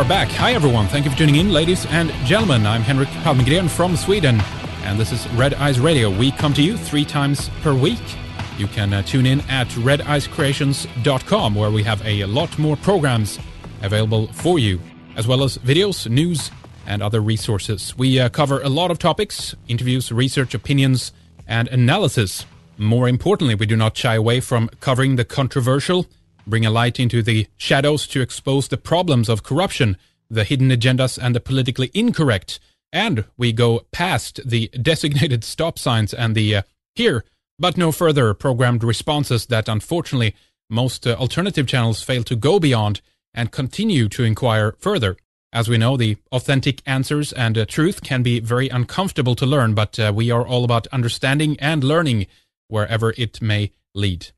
are back. Hi, everyone. Thank you for tuning in, ladies and gentlemen. I'm Henrik Palmgren from Sweden, and this is Red Ice Radio. We come to you three times per week. You can uh, tune in at redicecreations.com, where we have a lot more programs available for you, as well as videos, news, and other resources. We uh, cover a lot of topics interviews, research, opinions, and analysis. More importantly, we do not shy away from covering the controversial bring a light into the shadows to expose the problems of corruption, the hidden agendas, and the politically incorrect. And we go past the designated stop signs and the uh, here, but no further programmed responses that unfortunately most uh, alternative channels fail to go beyond and continue to inquire further. As we know, the authentic answers and uh, truth can be very uncomfortable to learn, but uh, we are all about understanding and learning wherever it may lead.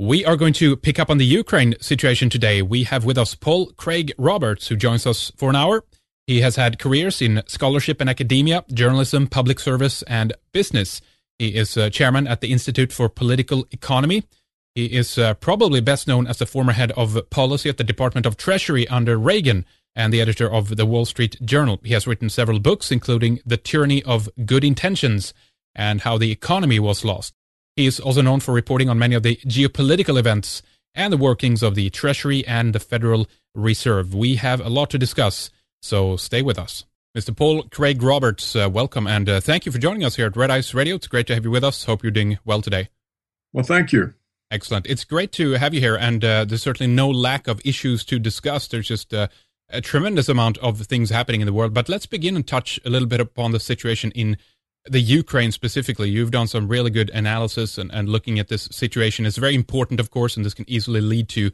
We are going to pick up on the Ukraine situation today. We have with us Paul Craig Roberts, who joins us for an hour. He has had careers in scholarship and academia, journalism, public service, and business. He is uh, chairman at the Institute for Political Economy. He is uh, probably best known as the former head of policy at the Department of Treasury under Reagan and the editor of the Wall Street Journal. He has written several books, including The Tyranny of Good Intentions and How the Economy Was Lost. He is also known for reporting on many of the geopolitical events and the workings of the Treasury and the Federal Reserve. We have a lot to discuss, so stay with us. Mr. Paul Craig Roberts, uh, welcome and uh, thank you for joining us here at Red Ice Radio. It's great to have you with us. Hope you're doing well today. Well, thank you. Excellent. It's great to have you here, and uh, there's certainly no lack of issues to discuss. There's just uh, a tremendous amount of things happening in the world. But let's begin and touch a little bit upon the situation in the Ukraine specifically, you've done some really good analysis and, and looking at this situation. It's very important, of course, and this can easily lead to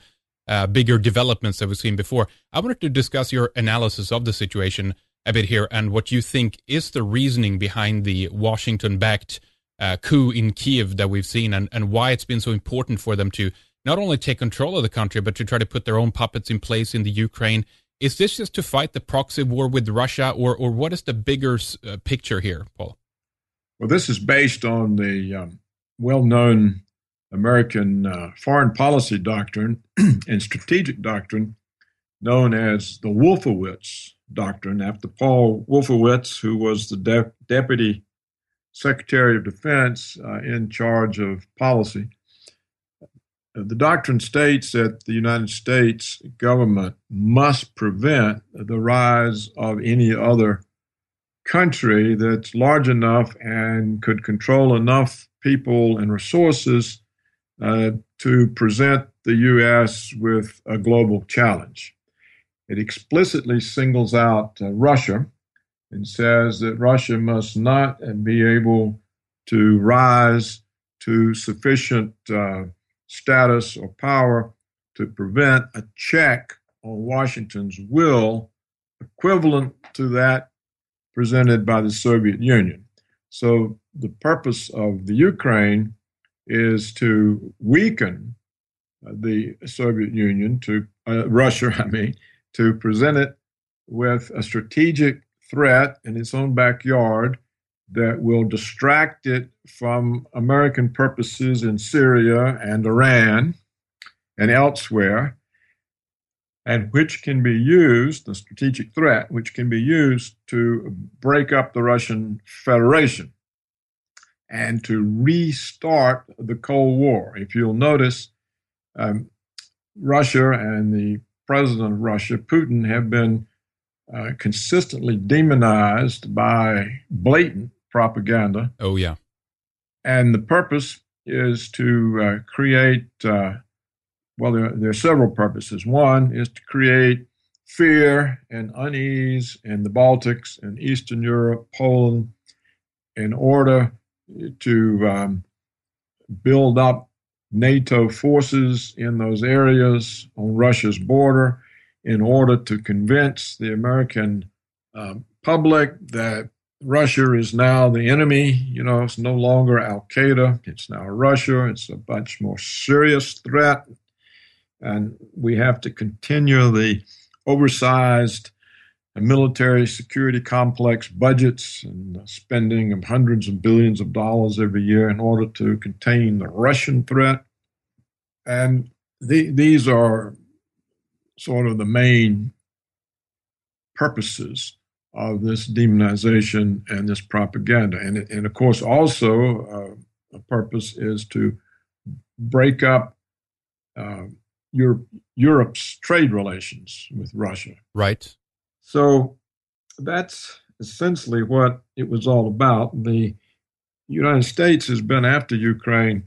uh, bigger developments that we've seen before. I wanted to discuss your analysis of the situation a bit here and what you think is the reasoning behind the Washington backed uh, coup in Kiev that we've seen and, and why it's been so important for them to not only take control of the country, but to try to put their own puppets in place in the Ukraine. Is this just to fight the proxy war with Russia, or, or what is the bigger uh, picture here, Paul? Well, this is based on the um, well known American uh, foreign policy doctrine and strategic doctrine known as the Wolfowitz doctrine, after Paul Wolfowitz, who was the de- Deputy Secretary of Defense uh, in charge of policy. The doctrine states that the United States government must prevent the rise of any other country that's large enough and could control enough people and resources uh, to present the U.S. with a global challenge. It explicitly singles out uh, Russia and says that Russia must not be able to rise to sufficient uh, status or power to prevent a check on Washington's will equivalent to that presented by the Soviet Union. So the purpose of the Ukraine is to weaken uh, the Soviet Union, to uh, Russia, I mean, to present it with a strategic threat in its own backyard that will distract it from American purposes in Syria and Iran and elsewhere, and which can be used, the strategic threat, which can be used to break up the Russian Federation and to restart the Cold War. If you'll notice, um, Russia and the president of Russia, Putin, have been uh, consistently demonized by blatant propaganda. Oh, yeah. And the purpose is to uh, create uh, well, there, there, are several purposes. One is to create fear and unease in the Baltics and Eastern Europe, Poland, in order to um, build up NATO forces in those areas on Russia's border, in order to convince the American uh, public that Russia is now the enemy. You know, it's no longer Al Qaeda, it's now Russia. It's a much more serious threat and we have to continue the oversized military security complex budgets and spending of hundreds of billions of dollars every year in order to contain the Russian threat. And the, these are sort of the main purposes of this demonization and this propaganda. And, and of course, also uh, a purpose is to break up uh, Europe, Europe's trade relations with Russia. Right. So that's essentially what it was all about. The United States has been after Ukraine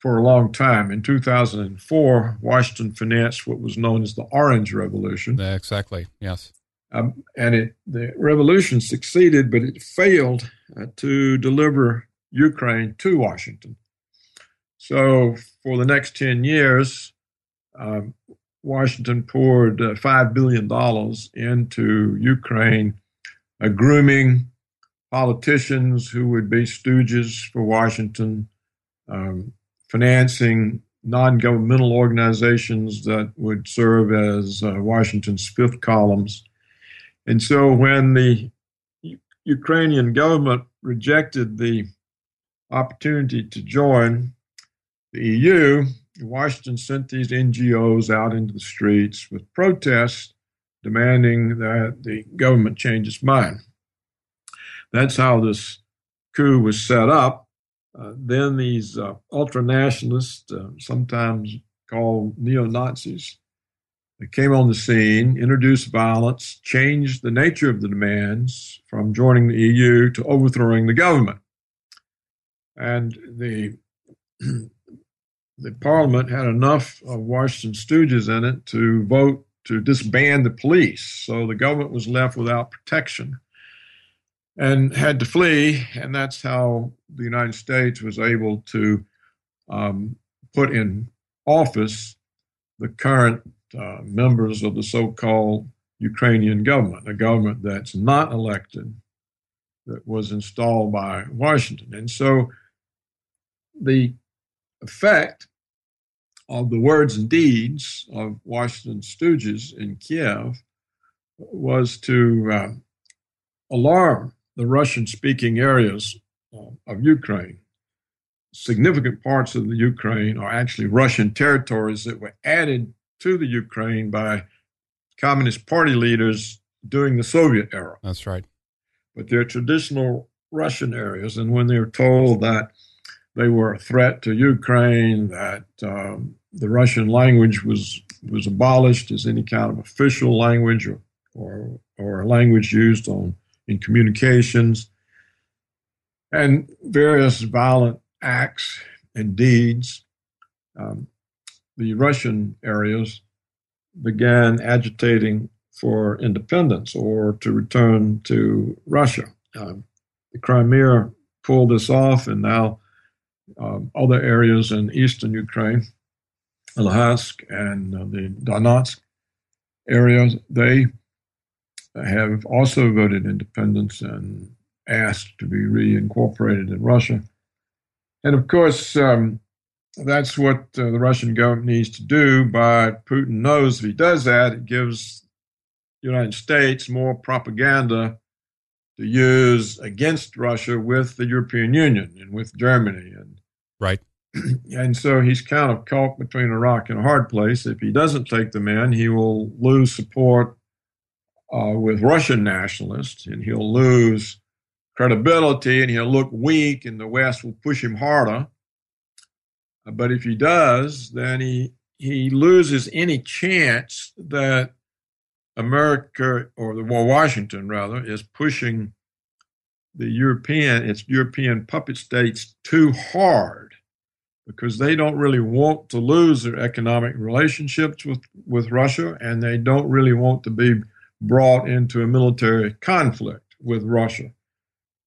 for a long time. In 2004, Washington financed what was known as the Orange Revolution. Exactly, yes. Um, and it, the revolution succeeded, but it failed uh, to deliver Ukraine to Washington. So for the next 10 years, um, Washington poured uh, $5 billion into Ukraine, uh, grooming politicians who would be stooges for Washington, um, financing non governmental organizations that would serve as uh, Washington's fifth columns. And so when the U- Ukrainian government rejected the opportunity to join the EU, Washington sent these NGOs out into the streets with protests demanding that the government change its mind. That's how this coup was set up. Uh, then these uh, ultra nationalists, uh, sometimes called neo Nazis, came on the scene, introduced violence, changed the nature of the demands from joining the EU to overthrowing the government. And the the parliament had enough of Washington stooges in it to vote to disband the police. So the government was left without protection and had to flee. And that's how the United States was able to um, put in office the current uh, members of the so called Ukrainian government, a government that's not elected, that was installed by Washington. And so the effect of the words and deeds of Washington stooges in Kiev was to uh, alarm the Russian speaking areas uh, of Ukraine. Significant parts of the Ukraine are actually Russian territories that were added to the Ukraine by Communist Party leaders during the Soviet era. That's right. But they're traditional Russian areas. And when they're told that they were a threat to Ukraine, that um, the Russian language was, was abolished as any kind of official language or, or, or language used on in communications, and various violent acts and deeds. Um, the Russian areas began agitating for independence or to return to Russia. Um, the Crimea pulled this off, and now um, other areas in eastern Ukraine, Luhansk and uh, the Donetsk areas, they have also voted independence and asked to be reincorporated in Russia. And of course, um, that's what uh, the Russian government needs to do. But Putin knows if he does that, it gives the United States more propaganda to use against Russia with the European Union and with Germany. And right. And so he's kind of caught between a rock and a hard place. If he doesn't take them in, he will lose support uh, with Russian nationalists, and he'll lose credibility and he'll look weak, and the West will push him harder. But if he does, then he he loses any chance that America or the well, Washington rather is pushing the European its European puppet states too hard because they don't really want to lose their economic relationships with, with Russia and they don't really want to be brought into a military conflict with Russia.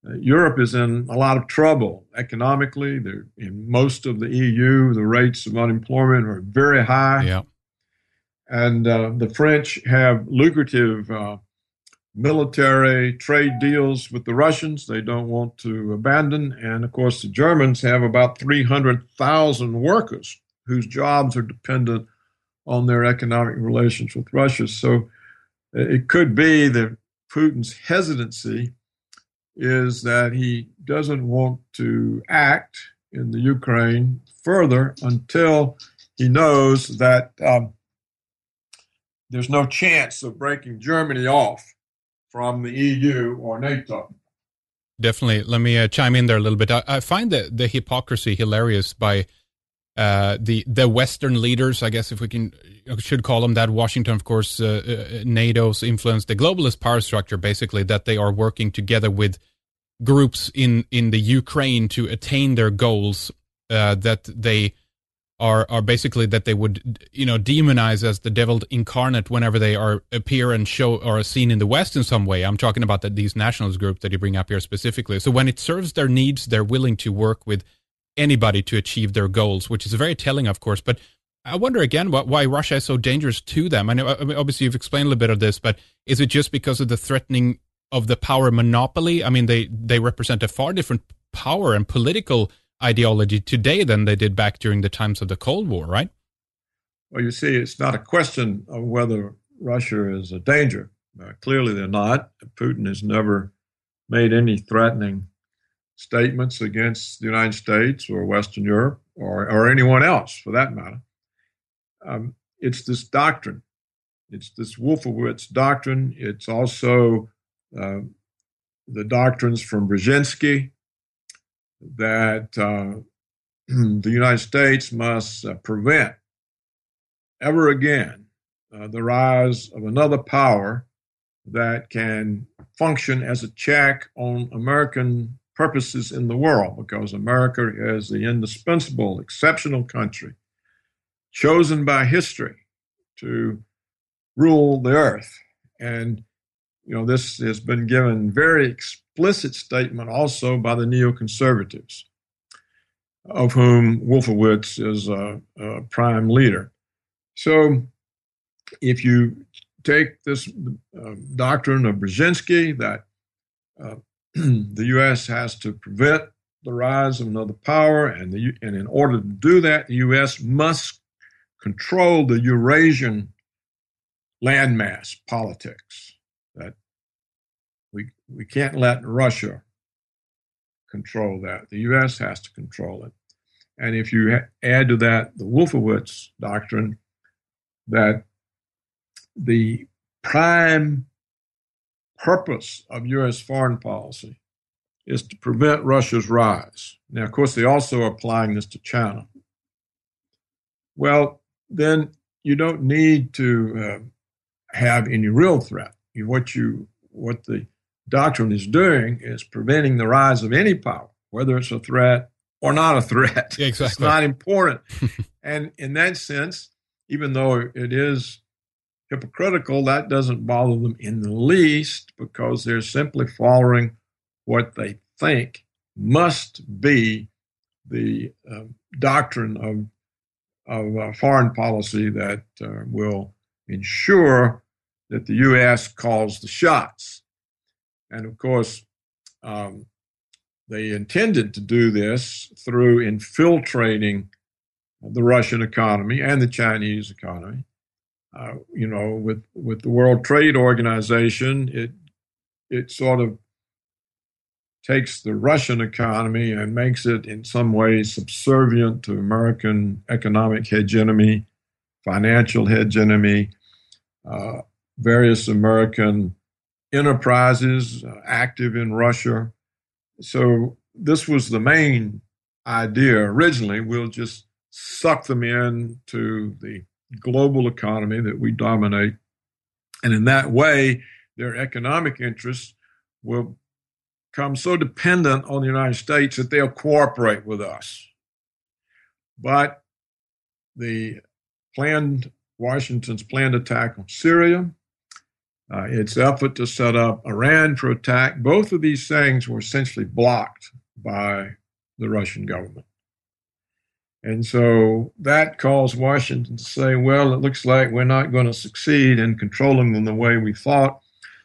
Uh, Europe is in a lot of trouble economically. They're in most of the EU, the rates of unemployment are very high. Yeah. And uh, the French have lucrative uh, military trade deals with the Russians they don't want to abandon. And of course, the Germans have about 300,000 workers whose jobs are dependent on their economic relations with Russia. So it could be that Putin's hesitancy is that he doesn't want to act in the Ukraine further until he knows that um, there's no chance of breaking Germany off from the EU or NATO. Definitely. Let me uh, chime in there a little bit. I, I find the, the hypocrisy hilarious by uh, the the Western leaders, I guess if we can should call them that. Washington, of course, uh, uh NATO's influence, the globalist power structure, basically that they are working together with groups in in the Ukraine to attain their goals. Uh, that they are are basically that they would you know demonize as the devil incarnate whenever they are appear and show or are seen in the West in some way. I'm talking about that these nationalist groups that you bring up here specifically. So when it serves their needs, they're willing to work with anybody to achieve their goals, which is very telling, of course. But I wonder again what, why Russia is so dangerous to them. I know obviously you've explained a little bit of this, but is it just because of the threatening of the power monopoly? I mean, they they represent a far different power and political ideology today than they did back during the times of the Cold War, right? Well, you see, it's not a question of whether Russia is a danger. Uh, clearly, they're not. Putin has never made any threatening statements against the United States or Western Europe or, or anyone else for that matter. Um, it's this doctrine. It's this Wolfowitz doctrine. It's also uh, the doctrines from Brzezinski that uh, the United States must uh, prevent ever again uh, the rise of another power that can function as a check on American purposes in the world, because America is the indispensable, exceptional country chosen by history to rule the earth. And you know, this has been given very explicit statement also by the neoconservatives, of whom Wolfowitz is a, a prime leader. So, if you take this uh, doctrine of Brzezinski that uh, the U.S. has to prevent the rise of another power, and, the, and in order to do that, the U.S. must control the Eurasian landmass politics that we we can't let Russia control that. The U.S. has to control it. And if you ha- add to that the Wolfowitz doctrine that the prime purpose of U.S. foreign policy is to prevent Russia's rise. Now, of course, they also are applying this to China. Well, then you don't need to uh, have any real threat. What you what the doctrine is doing is preventing the rise of any power, whether it's a threat or not a threat. Yeah, exactly. It's not important. and in that sense, even though it is hypocritical, that doesn't bother them in the least because they're simply following what they think must be the uh, doctrine of of uh, foreign policy that uh, will ensure that the U.S. calls the shots. And of course, um, they intended to do this through infiltrating the Russian economy and the Chinese economy. Uh, you know, with with the World Trade Organization, it it sort of takes the Russian economy and makes it in some ways subservient to American economic hegemony, financial hegemony, uh, various American enterprises uh, active in Russia. So this was the main idea originally. We'll just suck them in to the global economy that we dominate. And in that way, their economic interests will become so dependent on the United States that they'll cooperate with us. But the planned Washington's planned attack on Syria, uh, its effort to set up Iran for attack, both of these things were essentially blocked by the Russian government. And so that caused Washington to say, well, it looks like we're not going to succeed in controlling them the way we thought.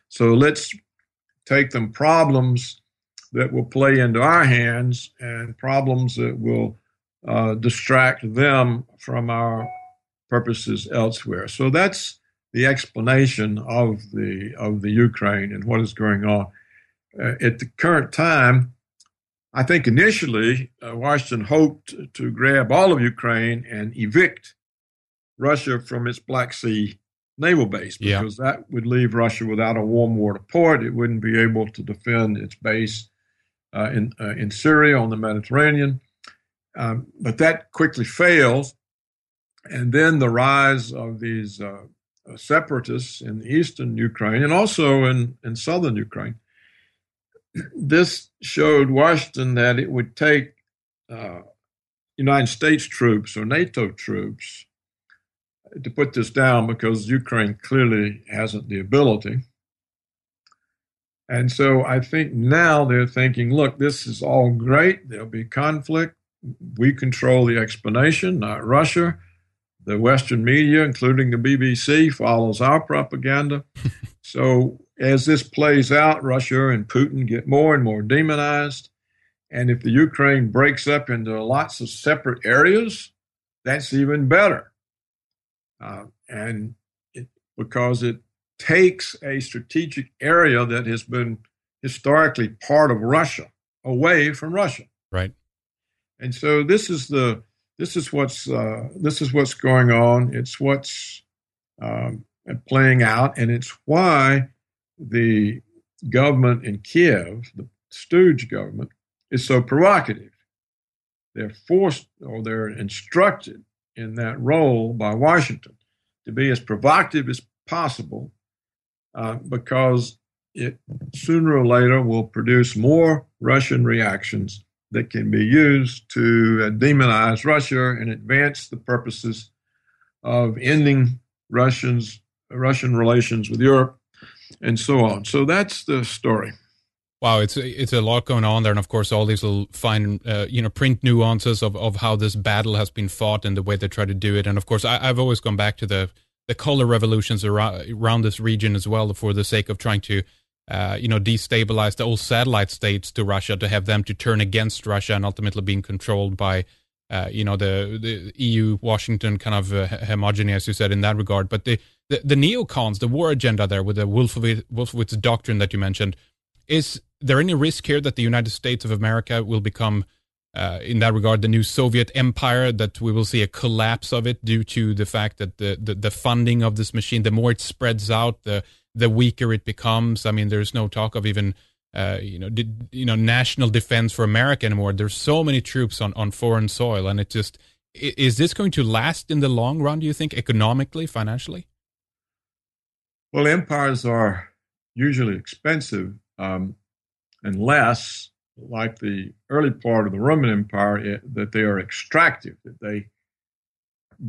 So let's take them problems that will play into our hands and problems that will uh, distract them from our purposes elsewhere. So that's the explanation of the of the Ukraine and what is going on uh, at the current time. I think initially uh, Washington hoped to grab all of Ukraine and evict Russia from its Black Sea naval base because yeah. that would leave Russia without a warm water port. It wouldn't be able to defend its base uh, in uh, in Syria on the Mediterranean. Um, but that quickly fails, and then the rise of these uh, separatists in eastern Ukraine and also in in southern Ukraine. This showed Washington that it would take uh, United States troops or NATO troops to put this down because Ukraine clearly hasn't the ability. And so I think now they're thinking, look, this is all great. There'll be conflict. We control the explanation, not Russia. The Western media, including the BBC, follows our propaganda. so as this plays out, Russia and Putin get more and more demonized. And if the Ukraine breaks up into lots of separate areas, that's even better. Uh, and it, because it takes a strategic area that has been historically part of Russia away from Russia. Right. And so this is the this is what's uh, this is what's going on. It's what's um, playing out, and it's why the government in Kiev, the Stooge government, is so provocative. They're forced or they're instructed in that role by Washington to be as provocative as possible uh, because it sooner or later will produce more Russian reactions that can be used to uh, demonize Russia and advance the purposes of ending Russians Russian relations with Europe and so on. So that's the story. Wow, it's it's a lot going on there, and of course, all these little fine, uh, you know, print nuances of, of how this battle has been fought and the way they try to do it. And of course, I, have always gone back to the the color revolutions around, around this region as well, for the sake of trying to, uh, you know, destabilize the old satellite states to Russia, to have them to turn against Russia, and ultimately being controlled by, uh, you know, the the EU Washington kind of uh, homogeny, as you said, in that regard. But the, the the neocons, the war agenda there with the Wolfowitz, Wolfowitz doctrine that you mentioned, is there any risk here that the United States of America will become, uh, in that regard, the new Soviet empire? That we will see a collapse of it due to the fact that the, the, the funding of this machine, the more it spreads out, the the weaker it becomes. I mean, there's no talk of even uh, you know, did, you know, national defense for America anymore. There's so many troops on, on foreign soil, and it just is this going to last in the long run? Do you think economically, financially? Well, empires are usually expensive, um, unless, like the early part of the Roman Empire, it, that they are extractive, that they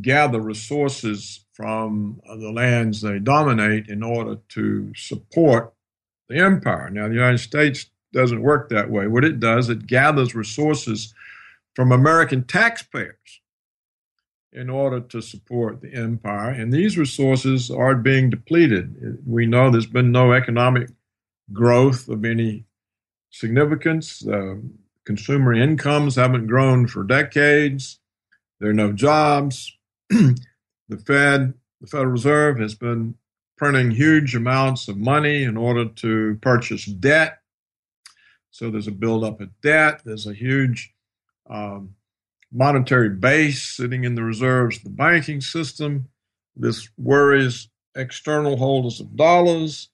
gather resources from the lands they dominate in order to support the empire. Now, the United States doesn't work that way. What it does, it gathers resources from American taxpayers in order to support the empire. And these resources are being depleted. We know there's been no economic growth of any significance. Uh, consumer incomes haven't grown for decades. There are no jobs. the Fed, the Federal Reserve, has been printing huge amounts of money in order to purchase debt. So there's a buildup of debt. There's a huge um, monetary base sitting in the reserves of the banking system. This worries external holders of dollars.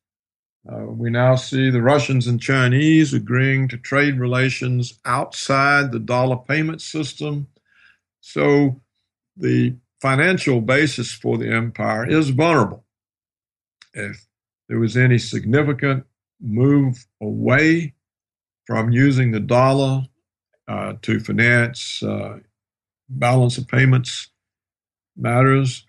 Uh, we now see the Russians and Chinese agreeing to trade relations outside the dollar payment system. So the financial basis for the empire is vulnerable. If there was any significant move away from using the dollar uh, to finance uh, balance of payments matters,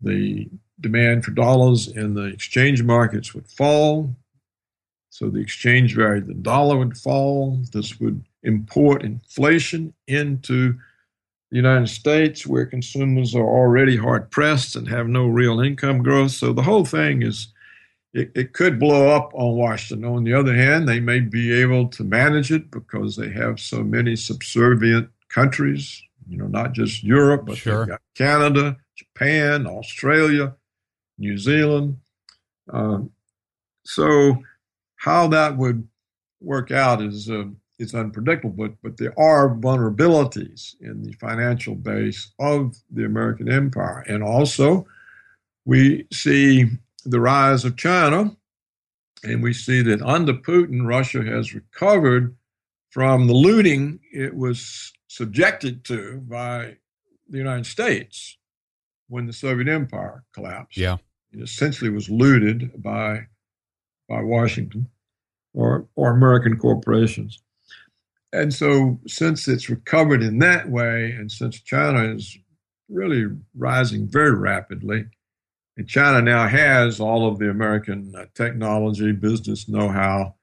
the demand for dollars in the exchange markets would fall. So the exchange value the dollar would fall. This would import inflation into the United States, where consumers are already hard pressed and have no real income growth. So the whole thing is, it, it could blow up on Washington. On the other hand, they may be able to manage it because they have so many subservient countries, you know, not just Europe, but sure. Canada, Japan, Australia, New Zealand. Um, so, how that would work out is uh, is unpredictable, but but there are vulnerabilities in the financial base of the American empire, and also We see the rise of China, and we see that under Putin, Russia has recovered from the looting it was subjected to by the United States when the Soviet Empire collapsed. Yeah. It essentially was looted by by Washington or or American corporations. And so since it's recovered in that way and since China is really rising very rapidly, and China now has all of the American uh, technology, business know-how,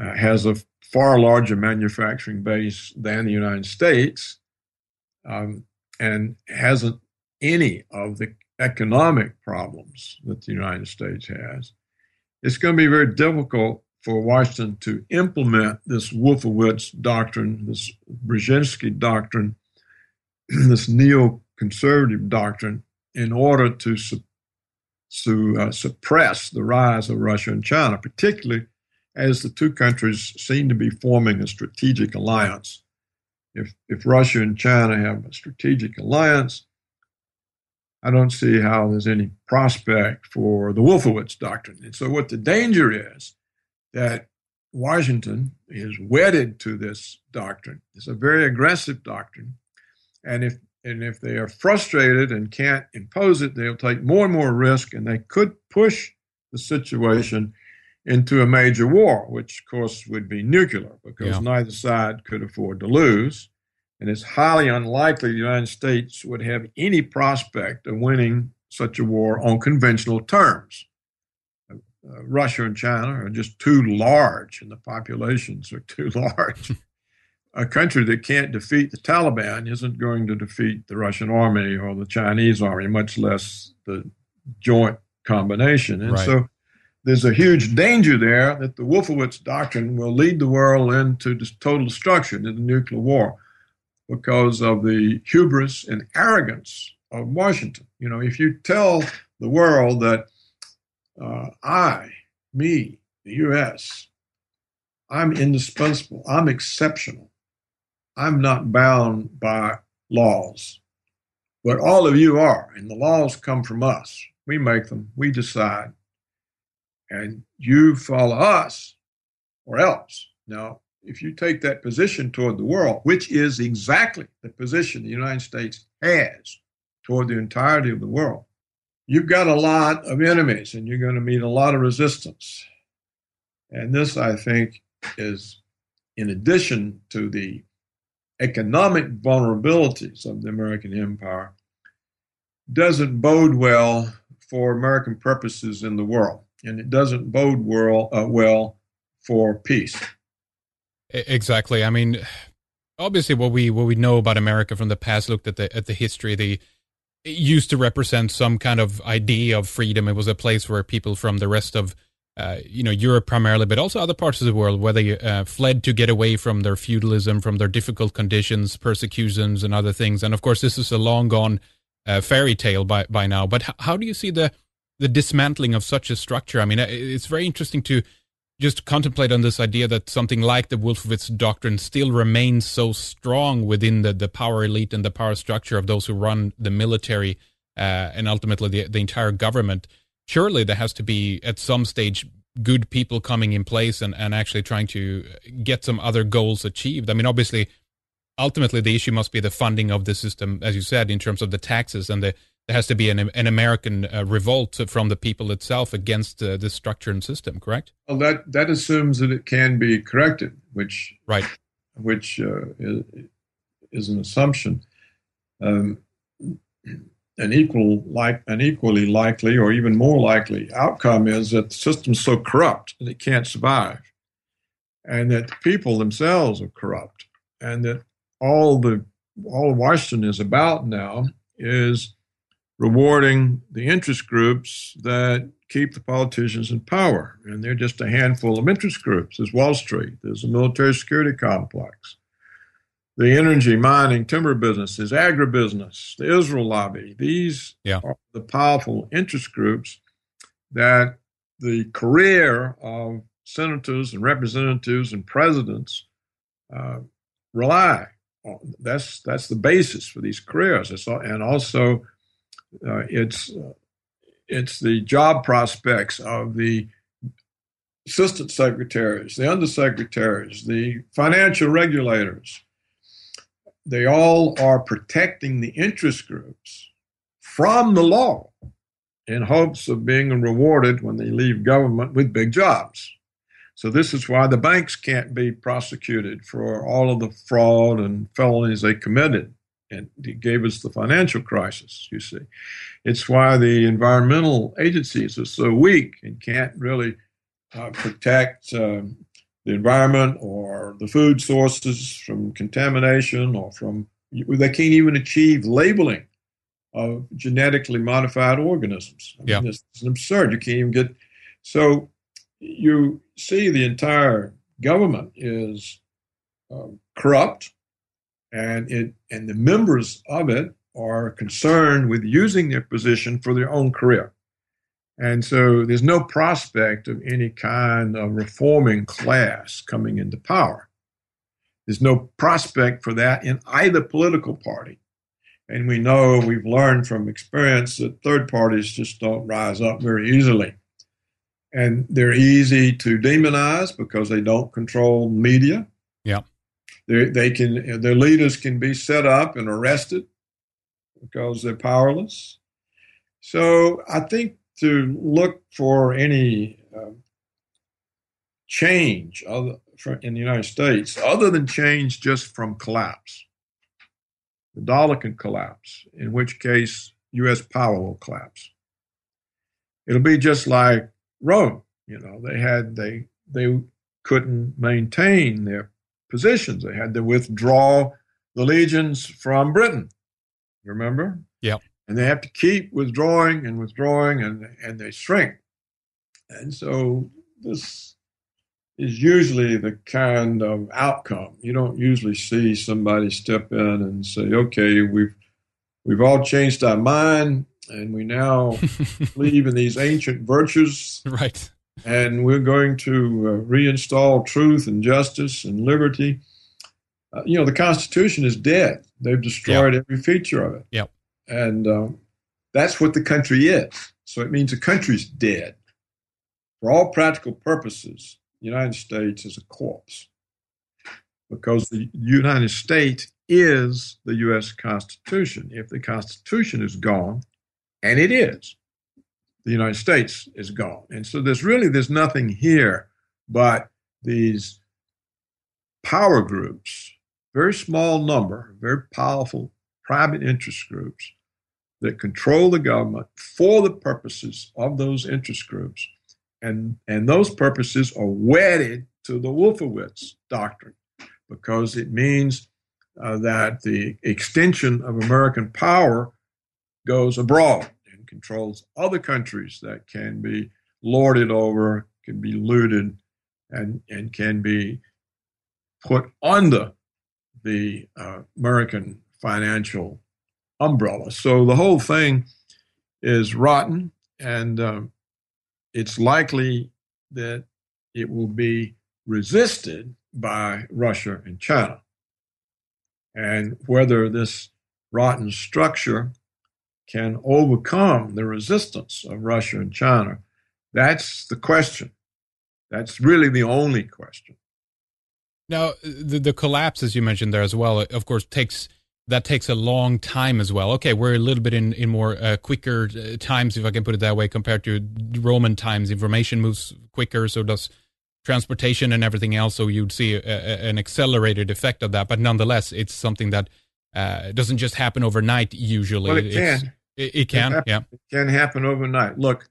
uh, has a far larger manufacturing base than the United States, um, and hasn't any of the economic problems that the United States has. It's going to be very difficult for Washington to implement this Wolfowitz doctrine, this Brzezinski doctrine, this neoconservative doctrine, in order to, su- to uh, suppress the rise of Russia and China, particularly as the two countries seem to be forming a strategic alliance. If, if Russia and China have a strategic alliance, I don't see how there's any prospect for the Wolfowitz doctrine. And so, what the danger is that Washington is wedded to this doctrine. It's a very aggressive doctrine, and if and if they are frustrated and can't impose it, they'll take more and more risk, and they could push the situation into a major war, which of course would be nuclear because yeah. neither side could afford to lose. And it's highly unlikely the United States would have any prospect of winning such a war on conventional terms. Uh, Russia and China are just too large, and the populations are too large. a country that can't defeat the Taliban isn't going to defeat the Russian army or the Chinese army, much less the joint combination. And right. so there's a huge danger there that the Wolfowitz doctrine will lead the world into total destruction in the nuclear war because of the hubris and arrogance of Washington. You know, if you tell the world that uh, I, me, the U.S., I'm indispensable, I'm exceptional, I'm not bound by laws, but all of you are, and the laws come from us. We make them, we decide and you follow us or else. Now, if you take that position toward the world, which is exactly the position the United States has toward the entirety of the world, you've got a lot of enemies and you're going to meet a lot of resistance. And this, I think, is in addition to the economic vulnerabilities of the American empire, doesn't bode well for American purposes in the world and it doesn't bode well, uh, well for peace. Exactly. I mean, obviously, what we what we know about America from the past looked at the at the history. The it used to represent some kind of idea of freedom. It was a place where people from the rest of uh, you know Europe primarily, but also other parts of the world, where they uh, fled to get away from their feudalism, from their difficult conditions, persecutions, and other things. And of course, this is a long gone uh, fairy tale by by now. But h- how do you see the the dismantling of such a structure. I mean, it's very interesting to just contemplate on this idea that something like the Wolfowitz doctrine still remains so strong within the, the power elite and the power structure of those who run the military uh, and ultimately the, the entire government. Surely there has to be at some stage good people coming in place and, and actually trying to get some other goals achieved. I mean, obviously, ultimately the issue must be the funding of the system, as you said, in terms of the taxes and the there has to be an, an American uh, revolt from the people itself against uh, this structure and system, correct? Well, that that assumes that it can be corrected, which right, which uh, is, is, an assumption. Um, an equal like an equally likely or even more likely outcome is that the system's so corrupt that it can't survive, and that the people themselves are corrupt, and that all the all Washington is about now is rewarding the interest groups that keep the politicians in power. And they're just a handful of interest groups. There's Wall Street, there's the military security complex, the energy, mining, timber businesses, agribusiness, the Israel lobby. These yeah. are the powerful interest groups that the career of senators and representatives and presidents uh, rely on. That's that's the basis for these careers. and also it's uh, it's the job prospects of the assistant secretaries, the undersecretaries, the financial regulators. They all are protecting the interest groups from the law in hopes of being rewarded when they leave government with big jobs. So, this is why the banks can't be prosecuted for all of the fraud and felonies they committed. And it gave us the financial crisis, you see. It's why the environmental agencies are so weak and can't really uh, protect um, the environment or the food sources from contamination or from, they can't even achieve labeling of genetically modified organisms. I yeah. Mean, it's, it's absurd. You can't even get, so you see the entire government is uh, corrupt and it and the members of it are concerned with using their position for their own career. And so there's no prospect of any kind of reforming class coming into power. There's no prospect for that in either political party. And we know, we've learned from experience that third parties just don't rise up very easily. And they're easy to demonize because they don't control media. They can, their leaders can be set up and arrested because they're powerless. So I think to look for any uh, change other, in the United States, other than change just from collapse. The dollar can collapse, in which case U.S. power will collapse. It'll be just like Rome. You know, they had they they couldn't maintain their positions. They had to withdraw the legions from Britain. You remember? Yeah and they have to keep withdrawing and withdrawing and, and they shrink. And so this is usually the kind of outcome. You don't usually see somebody step in and say, okay, we've, we've all changed our mind and we now believe in these ancient virtues. Right. And we're going to uh, reinstall truth and justice and liberty. Uh, you know, the Constitution is dead. They've destroyed yep. every feature of it. Yep. And um, that's what the country is. So it means the country's dead. For all practical purposes, the United States is a corpse because the United States is the U.S. Constitution. If the Constitution is gone, and it is, the United States is gone. And so there's really there's nothing here but these power groups, very small number, very powerful private interest groups that control the government for the purposes of those interest groups. And, and those purposes are wedded to the Wolfowitz doctrine because it means uh, that the extension of American power goes abroad controls other countries that can be lorded over, can be looted, and, and can be put under the uh, American financial umbrella. So the whole thing is rotten, and um, it's likely that it will be resisted by Russia and China. And whether this rotten structure can overcome the resistance of Russia and China, that's the question. That's really the only question. Now, the, the collapse, as you mentioned there as well, of course, takes that takes a long time as well. Okay, we're a little bit in in more uh, quicker uh, times, if I can put it that way, compared to Roman times. Information moves quicker, so does transportation and everything else. So you'd see a, a, an accelerated effect of that. But nonetheless, it's something that uh, doesn't just happen overnight. Usually, well, it can. It, it, can. It happen, yeah, it can happen overnight. Look,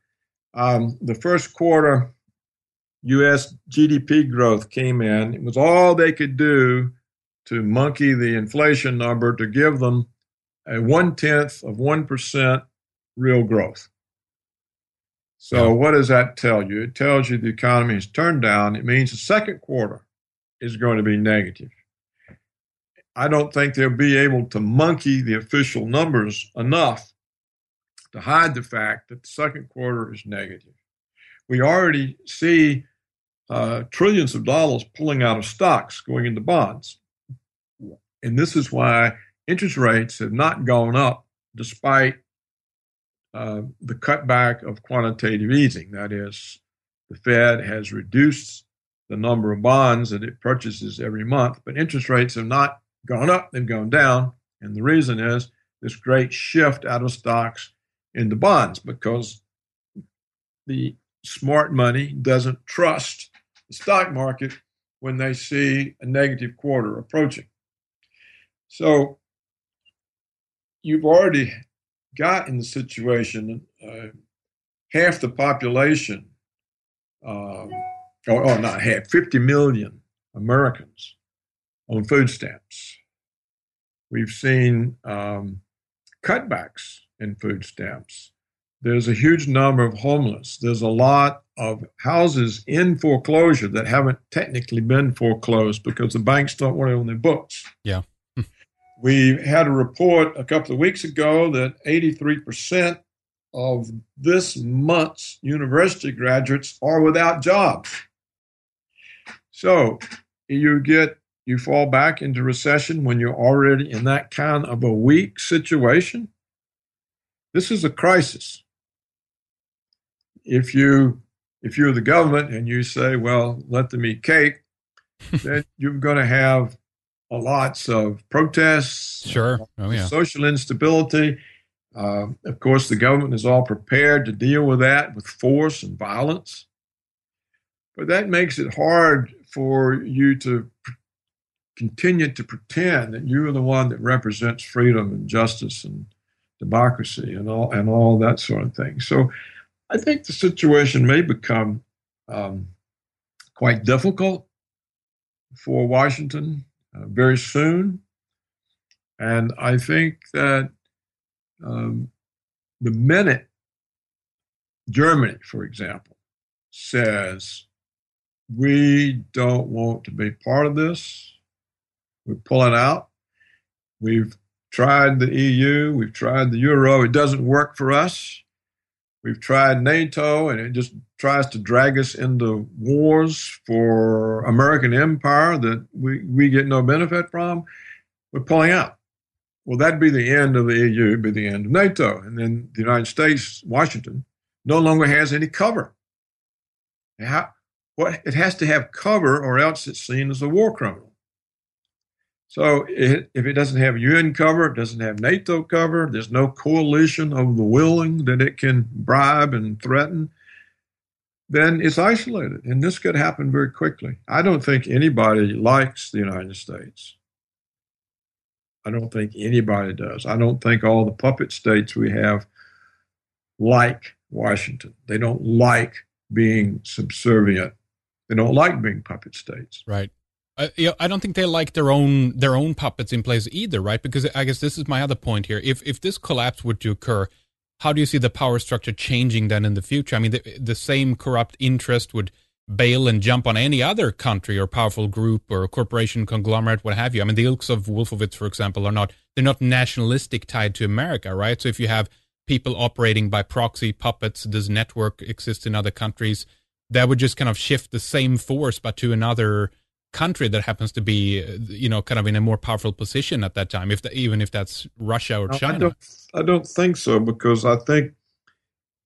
um, the first quarter U.S. GDP growth came in. It was all they could do to monkey the inflation number to give them a one tenth of 1% real growth. So, yeah. what does that tell you? It tells you the economy has turned down. It means the second quarter is going to be negative. I don't think they'll be able to monkey the official numbers enough to hide the fact that the second quarter is negative. We already see uh, trillions of dollars pulling out of stocks going into bonds. And this is why interest rates have not gone up despite uh, the cutback of quantitative easing. That is, the Fed has reduced the number of bonds that it purchases every month, but interest rates have not gone up, they've gone down. And the reason is this great shift out of stocks into bonds because the smart money doesn't trust the stock market when they see a negative quarter approaching. So you've already got in the situation uh, half the population, uh, or, or not half, 50 million Americans on food stamps. We've seen um, cutbacks in food stamps. There's a huge number of homeless. There's a lot of houses in foreclosure that haven't technically been foreclosed because the banks don't want it on their books. Yeah. we had a report a couple of weeks ago that 83% of this month's university graduates are without jobs. So you get you fall back into recession when you're already in that kind of a weak situation. This is a crisis. If you if you're the government and you say, well, let them eat cake, then you're going to have a lots of protests, sure, oh, yeah. social instability. Uh, of course, the government is all prepared to deal with that with force and violence. But that makes it hard for you to continue to pretend that you are the one that represents freedom and justice and democracy and all and all that sort of thing. So I think the situation may become um, quite difficult for Washington uh, very soon. And I think that um, the minute Germany, for example, says, we don't want to be part of this, we're pulling out, we've tried the EU, we've tried the Euro, it doesn't work for us. We've tried NATO, and it just tries to drag us into wars for American empire that we, we get no benefit from. We're pulling out. Well, that'd be the end of the EU, it'd be the end of NATO. And then the United States, Washington, no longer has any cover. How, what, it has to have cover, or else it's seen as a war criminal. So it, if it doesn't have UN cover, it doesn't have NATO cover, there's no coalition of the willing that it can bribe and threaten, then it's isolated. And this could happen very quickly. I don't think anybody likes the United States. I don't think anybody does. I don't think all the puppet states we have like Washington. They don't like being subservient. They don't like being puppet states. Right. Uh, you know, I don't think they like their own their own puppets in place either, right? Because I guess this is my other point here. If if this collapse were to occur, how do you see the power structure changing then in the future? I mean, the, the same corrupt interest would bail and jump on any other country or powerful group or corporation conglomerate, what have you. I mean, the ilks of Wolfowitz, for example, are not they're not nationalistic tied to America, right? So if you have people operating by proxy puppets, does network exist in other countries, that would just kind of shift the same force but to another country that happens to be, you know, kind of in a more powerful position at that time, if the, even if that's Russia or China. I don't, I don't think so because I think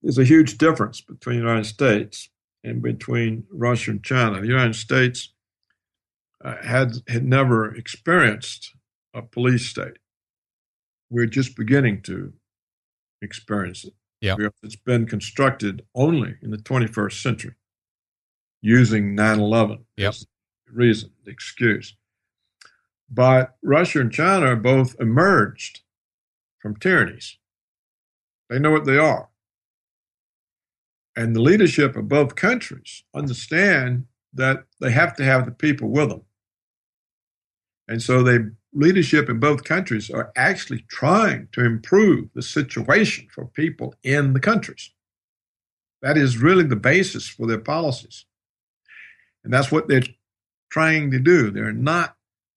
there's a huge difference between the United States and between Russia and China. The United States uh, had had never experienced a police state. We're just beginning to experience it. Yeah, it's been constructed only in the 21st century using 9/11 yep reason, excuse. But Russia and China both emerged from tyrannies. They know what they are. And the leadership of both countries understand that they have to have the people with them. And so the leadership in both countries are actually trying to improve the situation for people in the countries. That is really the basis for their policies. And that's what they're trying to do. They're not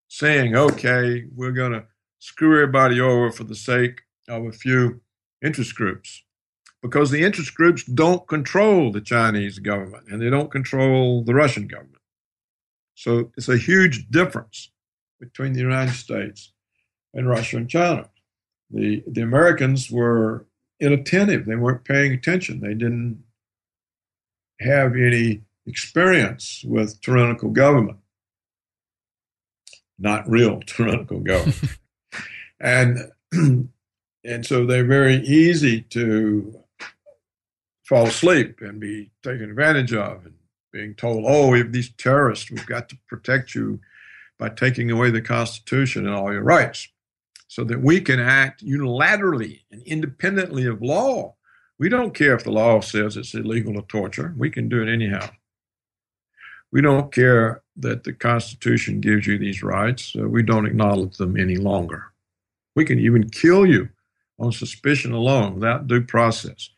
saying, okay, we're going to screw everybody over for the sake of a few interest groups. Because the interest groups don't control the Chinese government and they don't control the Russian government. So it's a huge difference between the United States and Russia and China. The, the Americans were inattentive. They weren't paying attention. They didn't have any experience with tyrannical government, not real tyrannical government. and and so they're very easy to fall asleep and be taken advantage of and being told, oh, we have these terrorists, we've got to protect you by taking away the Constitution and all your rights so that we can act unilaterally and independently of law. We don't care if the law says it's illegal to torture, we can do it anyhow. We don't care that the Constitution gives you these rights, so we don't acknowledge them any longer. We can even kill you on suspicion alone without due process.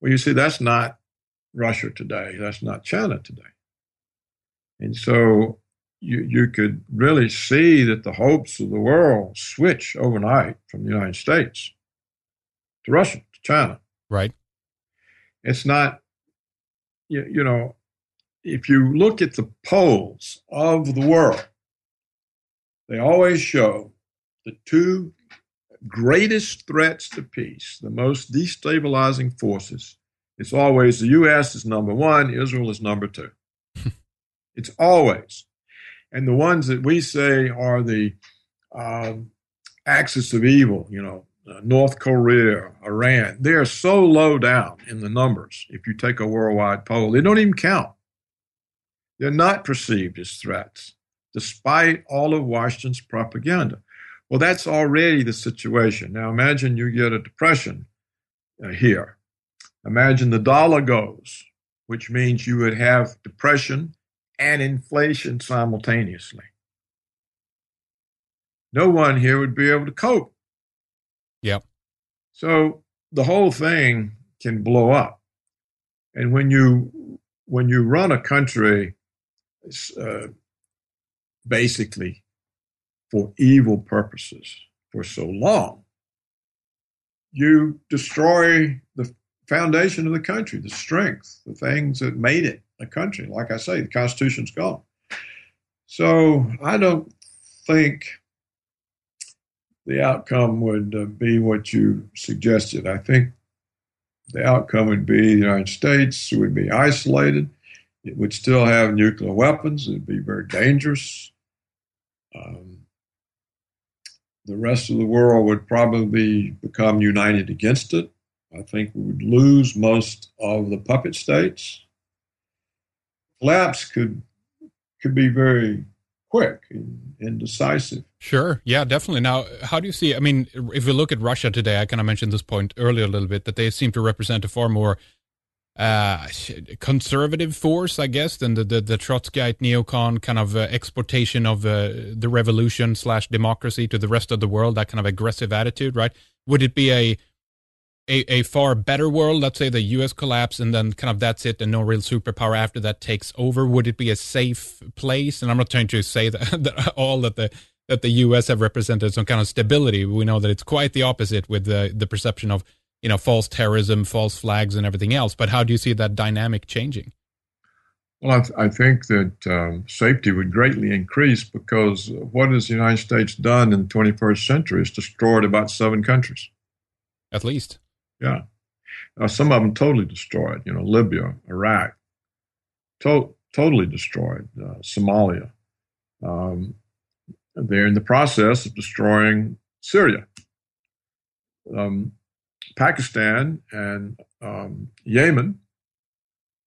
Well, you see, that's not Russia today. That's not China today. And so you, you could really see that the hopes of the world switch overnight from the United States to Russia, to China. Right. It's not, you, you know, if you look at the polls of the world, they always show the two greatest threats to peace, the most destabilizing forces. It's always the U.S. is number one, Israel is number two. it's always. And the ones that we say are the um, axis of evil, you know, uh, North Korea, Iran, they are so low down in the numbers. If you take a worldwide poll, they don't even count. They're not perceived as threats, despite all of Washington's propaganda. Well, that's already the situation. Now imagine you get a depression uh, here. Imagine the dollar goes, which means you would have depression and inflation simultaneously. No one here would be able to cope. Yep. So the whole thing can blow up. And when you when you run a country uh, basically for evil purposes for so long, you destroy the foundation of the country, the strength, the things that made it a country. Like I say, the Constitution's gone. So I don't think the outcome would uh, be what you suggested. I think the outcome would be the United States would be isolated. It would still have nuclear weapons. It would be very dangerous. Um, the rest of the world would probably become united against it. I think we would lose most of the puppet states. Collapse could could be very quick and, and, decisive. Sure. Yeah, definitely. Now, how do you see? I mean, if we look at Russia today, I kind of mentioned this point earlier a little bit that they seem to represent a far more uh, conservative force, I guess, than the, the, the Trotskyite neocon kind of uh, exportation of uh, the revolution slash democracy to the rest of the world, that kind of aggressive attitude, right? Would it be a, a, a far better world? Let's say the US collapse and then kind of that's it and no real superpower after that takes over. Would it be a safe place? And I'm not trying to say that, that all that the that the US have represented some kind of stability. We know that it's quite the opposite with the, the perception of you know false terrorism, false flags, and everything else. But how do you see that dynamic changing? Well, I, th- I think that um, safety would greatly increase because what has the United States done in the 21st century is destroyed about seven countries. At least. Yeah. Uh, some of them totally destroyed. You know, Libya, Iraq, to- totally destroyed. Uh, Somalia. Um, they're in the process of destroying Syria. Um, Pakistan and um, Yemen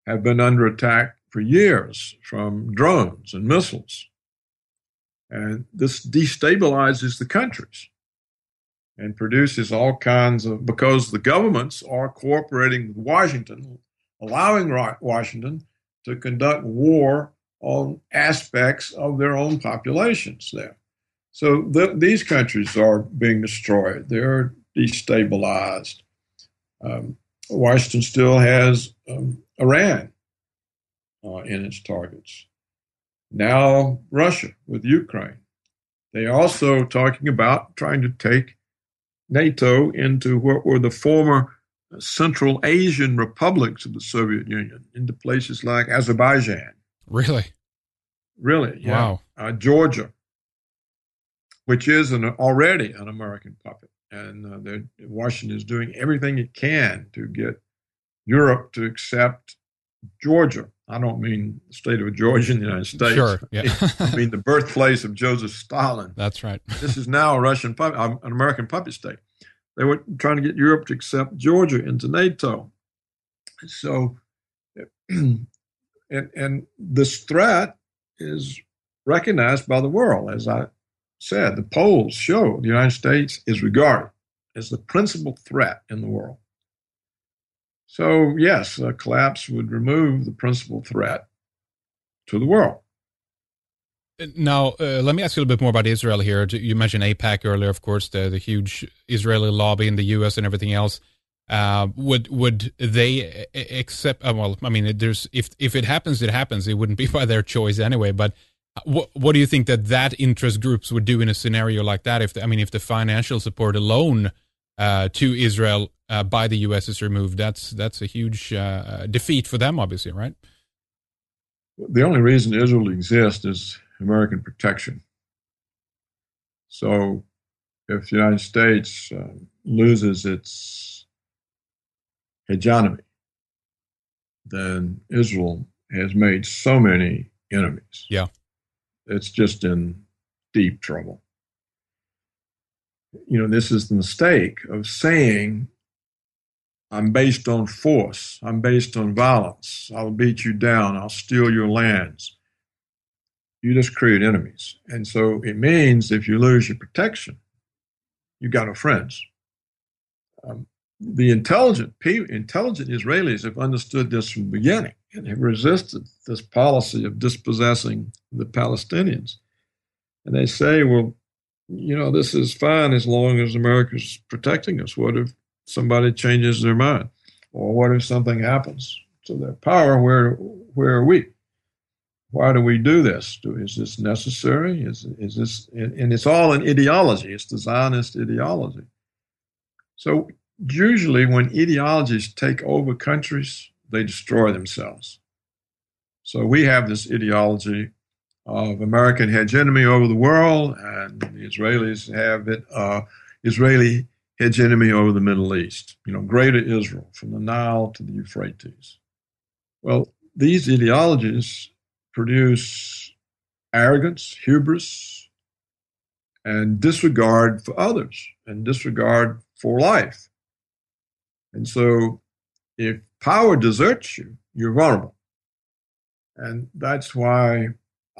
have been under attack for years from drones and missiles. And this destabilizes the countries and produces all kinds of, because the governments are cooperating with Washington, allowing Washington to conduct war on aspects of their own populations there. So the, these countries are being destroyed. They're destabilized. Um, Washington still has um, Iran uh, in its targets. Now, Russia with Ukraine. They also talking about trying to take NATO into what were the former Central Asian republics of the Soviet Union, into places like Azerbaijan. Really? Really, yeah. Wow. Uh, Georgia, which is an, already an American puppet. And uh, Washington is doing everything it can to get Europe to accept Georgia. I don't mean the state of Georgia in the United States. Sure, yeah. I mean the birthplace of Joseph Stalin. That's right. this is now a Russian, um, an American puppet state. They were trying to get Europe to accept Georgia into NATO. So, and and this threat is recognized by the world, as I said. The polls show the United States is regarded as the principal threat in the world. So, yes, a collapse would remove the principal threat to the world. Now, uh, let me ask you a little bit more about Israel here. You mentioned AIPAC earlier, of course, the, the huge Israeli lobby in the U.S. and everything else. Uh, would would they accept? Uh, well, I mean, there's if if it happens, it happens. It wouldn't be by their choice anyway. But what what do you think that that interest groups would do in a scenario like that? If the, I mean, if the financial support alone uh, to Israel uh, by the U.S. is removed, that's that's a huge uh, defeat for them, obviously, right? The only reason Israel exists is American protection. So, if the United States uh, loses its hegemony, then Israel has made so many enemies. Yeah. It's just in deep trouble you know, this is the mistake of saying, I'm based on force, I'm based on violence, I'll beat you down, I'll steal your lands. You just create enemies. And so it means if you lose your protection, you've got no friends. Um, the intelligent intelligent Israelis have understood this from the beginning and have resisted this policy of dispossessing the Palestinians. And they say, well, you know, this is fine as long as America's protecting us. What if somebody changes their mind? Or what if something happens to their power? Where, where are we? Why do we do this? Is this necessary? Is, is this, and, and it's all an ideology. It's the Zionist ideology. So usually when ideologies take over countries, they destroy themselves. So we have this ideology of American hegemony over the world, and the Israelis have it uh, Israeli hegemony over the Middle East. You know, Greater Israel from the Nile to the Euphrates. Well, these ideologies produce arrogance, hubris, and disregard for others and disregard for life. And so, if power deserts you, you're vulnerable. And that's why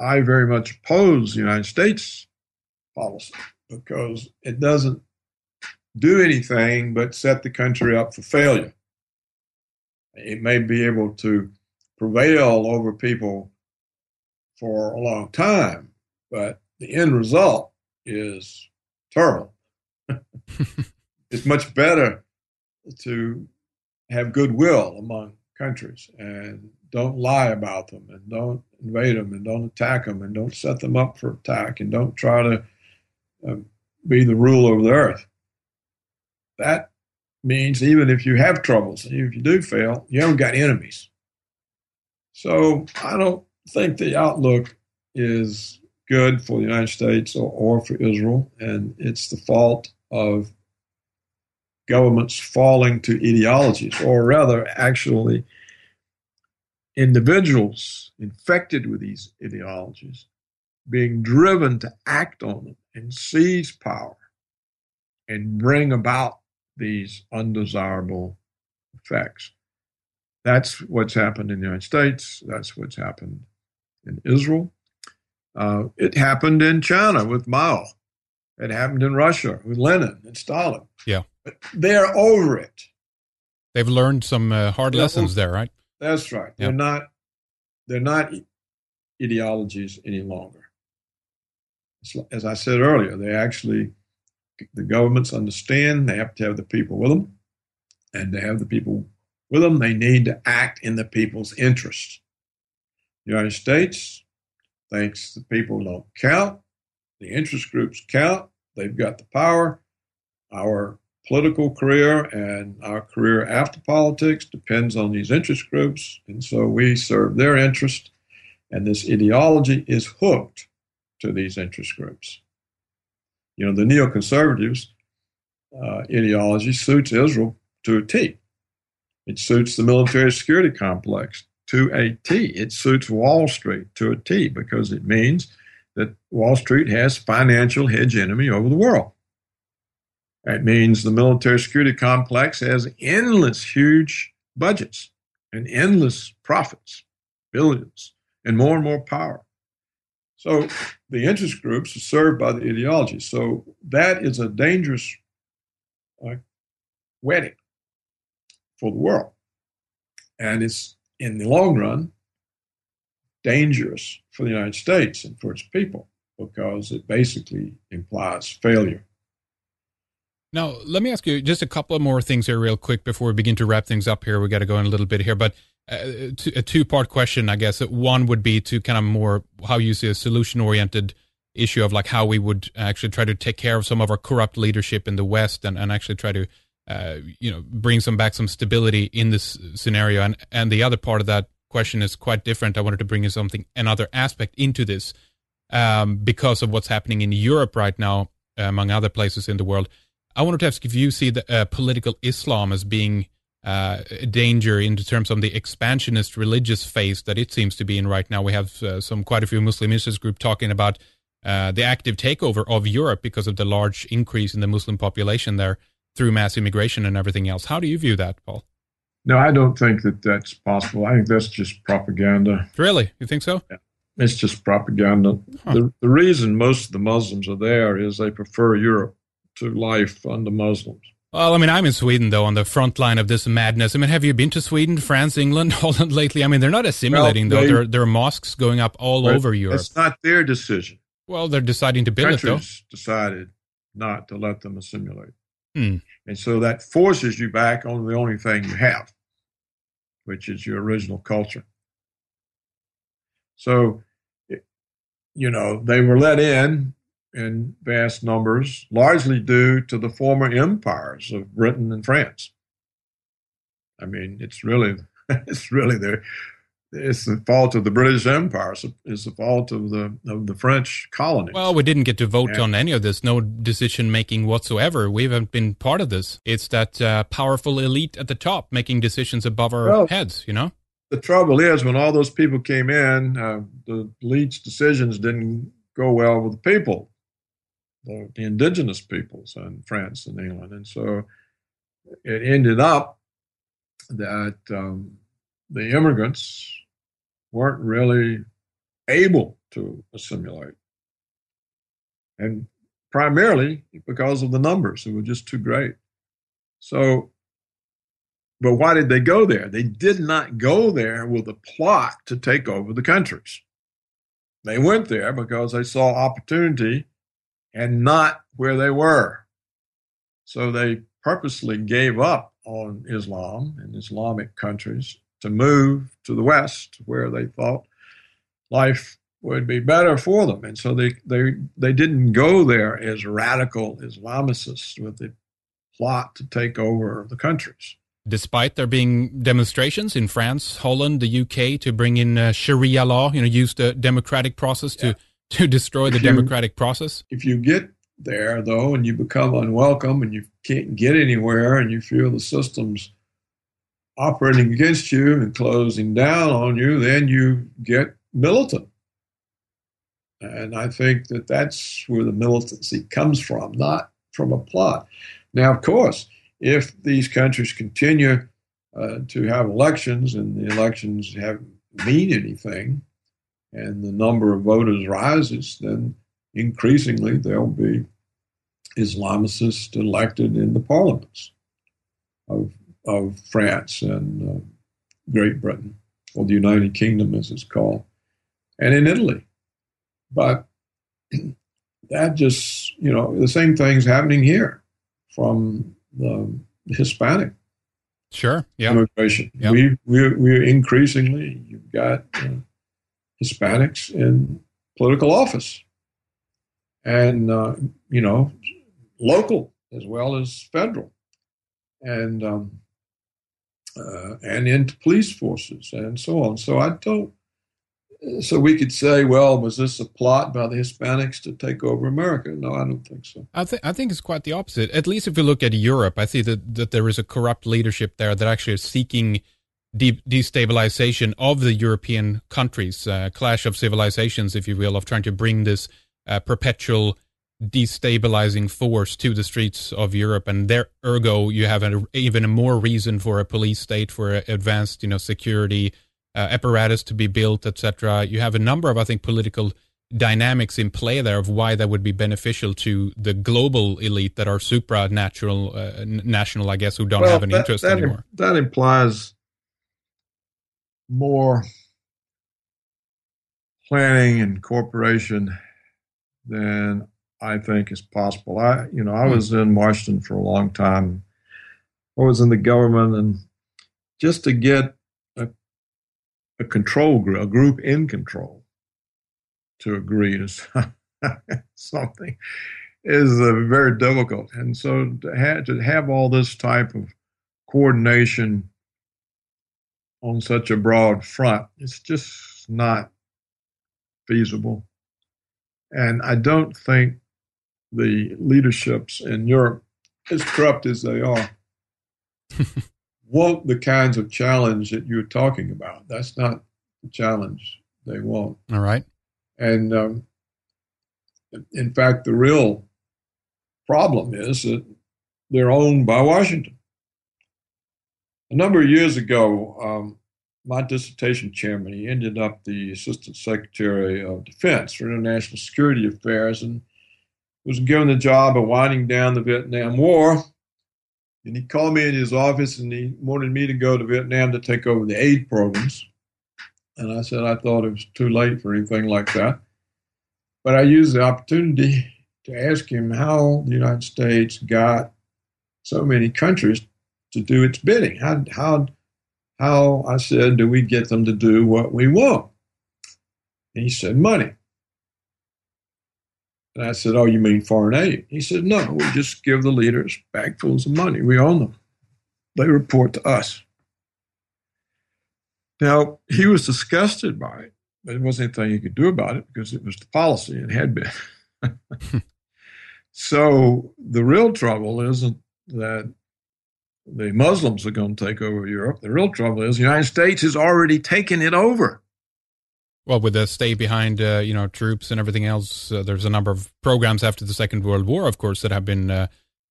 I very much oppose the United States policy because it doesn't do anything but set the country up for failure. It may be able to prevail over people for a long time, but the end result is terrible. it's much better to have goodwill among countries and don't lie about them and don't invade them and don't attack them and don't set them up for attack and don't try to uh, be the ruler of the earth. That means even if you have troubles, if you do fail, you haven't got enemies. So I don't think the outlook is good for the United States or, or for Israel, and it's the fault of governments falling to ideologies, or rather, actually individuals infected with these ideologies being driven to act on them and seize power and bring about these undesirable effects. That's what's happened in the United States. That's what's happened in Israel. Uh, it happened in China with Mao. It happened in Russia with Lenin and Stalin. Yeah. But they're over it. They've learned some uh, hard they're lessons over, there, right? That's right. Yep. They're not they're not ideologies any longer. As I said earlier, they actually the governments understand they have to have the people with them, and to have the people with them, they need to act in the people's interest. The United States thinks the people don't count, the interest groups count, they've got the power. Our political career and our career after politics depends on these interest groups. And so we serve their interest, and this ideology is hooked to these interest groups. You know, the neoconservatives uh, ideology suits Israel to a T. It suits the military security complex to a T. It suits Wall Street to a T because it means that Wall Street has financial hegemony over the world. It means the military security complex has endless, huge budgets and endless profits, billions, and more and more power. So the interest groups are served by the ideology. So that is a dangerous uh, wedding for the world. And it's in the long run dangerous for the United States and for its people because it basically implies failure. Now, let me ask you just a couple of more things here, real quick, before we begin to wrap things up here. We got to go in a little bit here, but uh, a two part question, I guess. One would be to kind of more how you see a solution oriented issue of like how we would actually try to take care of some of our corrupt leadership in the West and, and actually try to, uh, you know, bring some back some stability in this scenario. And, and the other part of that question is quite different. I wanted to bring in something, another aspect into this um, because of what's happening in Europe right now, among other places in the world. I wanted to ask if you see the uh, political Islam as being uh, a danger in terms of the expansionist religious phase that it seems to be in right now. We have uh, some quite a few Muslim interest group talking about uh, the active takeover of Europe because of the large increase in the Muslim population there through mass immigration and everything else. How do you view that, Paul? No, I don't think that that's possible. I think that's just propaganda. Really? You think so? Yeah. It's just propaganda. Huh. The, the reason most of the Muslims are there is they prefer Europe to life under Muslims. Well, I mean, I'm in Sweden, though, on the front line of this madness. I mean, have you been to Sweden, France, England, Holland lately? I mean, they're not assimilating, well, they, though. There, there are mosques going up all over Europe. It's not their decision. Well, they're deciding to build Countries it, though. decided not to let them assimilate. Hmm. And so that forces you back on the only thing you have, which is your original culture. So, you know, they were let in in vast numbers, largely due to the former empires of Britain and France. I mean, it's really, it's really the, it's the fault of the British Empire. It's the fault of the of the French colonies. Well, we didn't get to vote and, on any of this. No decision making whatsoever. We haven't been part of this. It's that uh, powerful elite at the top making decisions above our well, heads. You know. The trouble is, when all those people came in, uh, the elite's decisions didn't go well with the people the, the indigenous peoples in France and England. And so it ended up that um, the immigrants weren't really able to assimilate. And primarily because of the numbers, it were just too great. So, but why did they go there? They did not go there with a plot to take over the countries. They went there because they saw opportunity and not where they were. So they purposely gave up on Islam and Islamic countries to move to the West where they thought life would be better for them. And so they, they, they didn't go there as radical Islamicists with the plot to take over the countries. Despite there being demonstrations in France, Holland, the UK to bring in uh, Sharia law, you know, use the democratic process to to destroy the you, democratic process? If you get there, though, and you become unwelcome and you can't get anywhere and you feel the system's operating against you and closing down on you, then you get militant. And I think that that's where the militancy comes from, not from a plot. Now, of course, if these countries continue uh, to have elections and the elections haven't mean anything, and the number of voters rises, then increasingly there'll be Islamicists elected in the parliaments of, of France and uh, Great Britain, or the United Kingdom as it's called, and in Italy. But that just, you know, the same thing's happening here from the Hispanic sure yeah immigration. Yep. We we're, we're increasingly you've got uh, Hispanics in political office, and uh, you know, local as well as federal, and um, uh, and into police forces and so on. So I don't. so we could say, well, was this a plot by the Hispanics to take over America? No, I don't think so. I think I think it's quite the opposite. At least if we look at Europe, I see that that there is a corrupt leadership there that actually is seeking de- destabilization of the European countries, uh, clash of civilizations, if you will, of trying to bring this uh, perpetual destabilizing force to the streets of Europe, and there, ergo, you have an, even a more reason for a police state, for advanced, you know, security uh, apparatus to be built, etc. You have a number of, I think, political dynamics in play there of why that would be beneficial to the global elite that are supranatural, uh, national, I guess, who don't well, have an that, interest that anymore. Im- that implies more planning and cooperation than I think is possible. I, you know, I hmm. was in Washington for a long time. I was in the government, and just to get a, a control group, a group in control, to agree to something is uh, very difficult. And so to have, to have all this type of coordination on such a broad front, it's just not feasible. And I don't think the leaderships in Europe, as corrupt as they are, want the kinds of challenge that you're talking about. That's not the challenge they want. All right. And um, in fact, the real problem is that they're owned by Washington. A number of years ago, um, my dissertation chairman, he ended up the Assistant Secretary of Defense for International Security Affairs and was given the job of winding down the Vietnam War. And he called me in his office and he wanted me to go to Vietnam to take over the aid programs. And I said I thought it was too late for anything like that. But I used the opportunity to ask him how the United States got so many countries to do its bidding. How, how, how I said, do we get them to do what we want? And he said, money. And I said, Oh, you mean foreign aid? He said, No, we just give the leaders bagfuls of money. We own them. They report to us. Now, he was disgusted by it, but there wasn't anything he could do about it because it was the policy and had been. so the real trouble isn't that the Muslims are going to take over Europe. The real trouble is the United States has already taken it over. Well, with the stay behind, uh, you know, troops and everything else, uh, there's a number of programs after the Second World War, of course, that have been uh,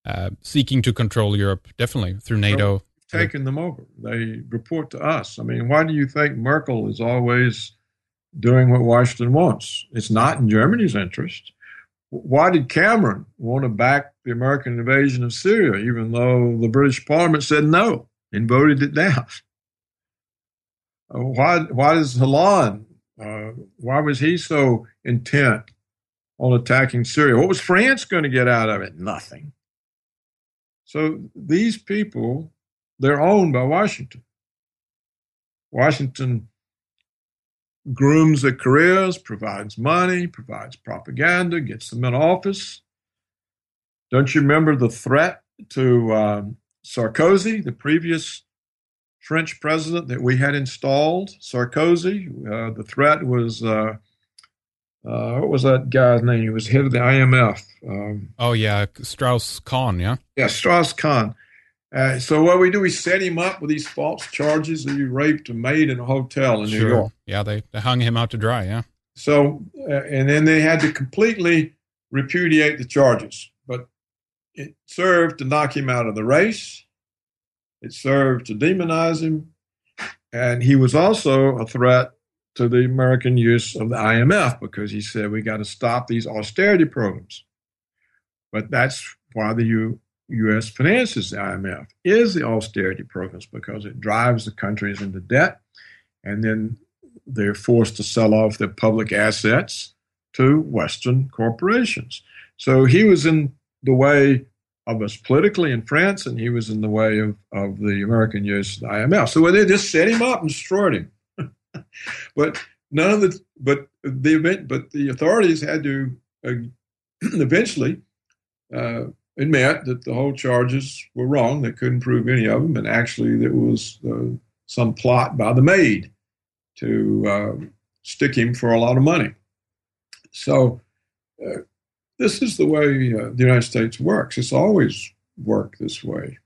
uh seeking to control Europe, definitely through NATO. Well, taken them over. They report to us. I mean, why do you think Merkel is always doing what Washington wants? It's not in Germany's interest. Why did Cameron want to back the American invasion of Syria, even though the British Parliament said no and voted it down? Uh, why, why does Hollande uh, why was he so intent on attacking Syria? What was France going to get out of it? Nothing. So these people, they're owned by Washington. Washington grooms their careers, provides money, provides propaganda, gets them in office. Don't you remember the threat to um, Sarkozy, the previous French president that we had installed, Sarkozy. Uh, the threat was uh, uh, what was that guy's name? He was head of the IMF. Um, oh yeah, Strauss Kahn. Yeah. Yeah, Strauss Kahn. Uh, so what we do, we set him up with these false charges that he raped a maid in a hotel in sure. New York. Yeah, they, they hung him out to dry. Yeah. So uh, and then they had to completely repudiate the charges, but it served to knock him out of the race it served to demonize him. And he was also a threat to the American use of the IMF because he said we got to stop these austerity programs. But that's why the U, U.S. finances the IMF is the austerity programs because it drives the countries into debt, and then they're forced to sell off their public assets to Western corporations. So he was in the way of us politically in France, and he was in the way of, of the American use of the IMF. So they just set him up and destroyed him. but none of the but the event but the authorities had to uh, eventually uh, admit that the whole charges were wrong. They couldn't prove any of them, and actually there was uh, some plot by the maid to uh, stick him for a lot of money. So uh, this is the way uh, the United States works. It's always worked this way.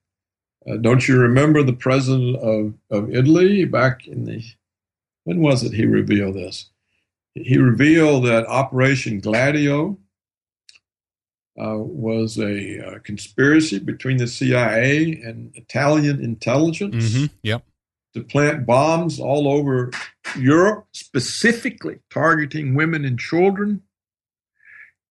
Uh, don't you remember the president of, of Italy back in the, when was it he revealed this? He revealed that Operation Gladio uh, was a uh, conspiracy between the CIA and Italian intelligence mm-hmm. yep. to plant bombs all over Europe, specifically targeting women and children,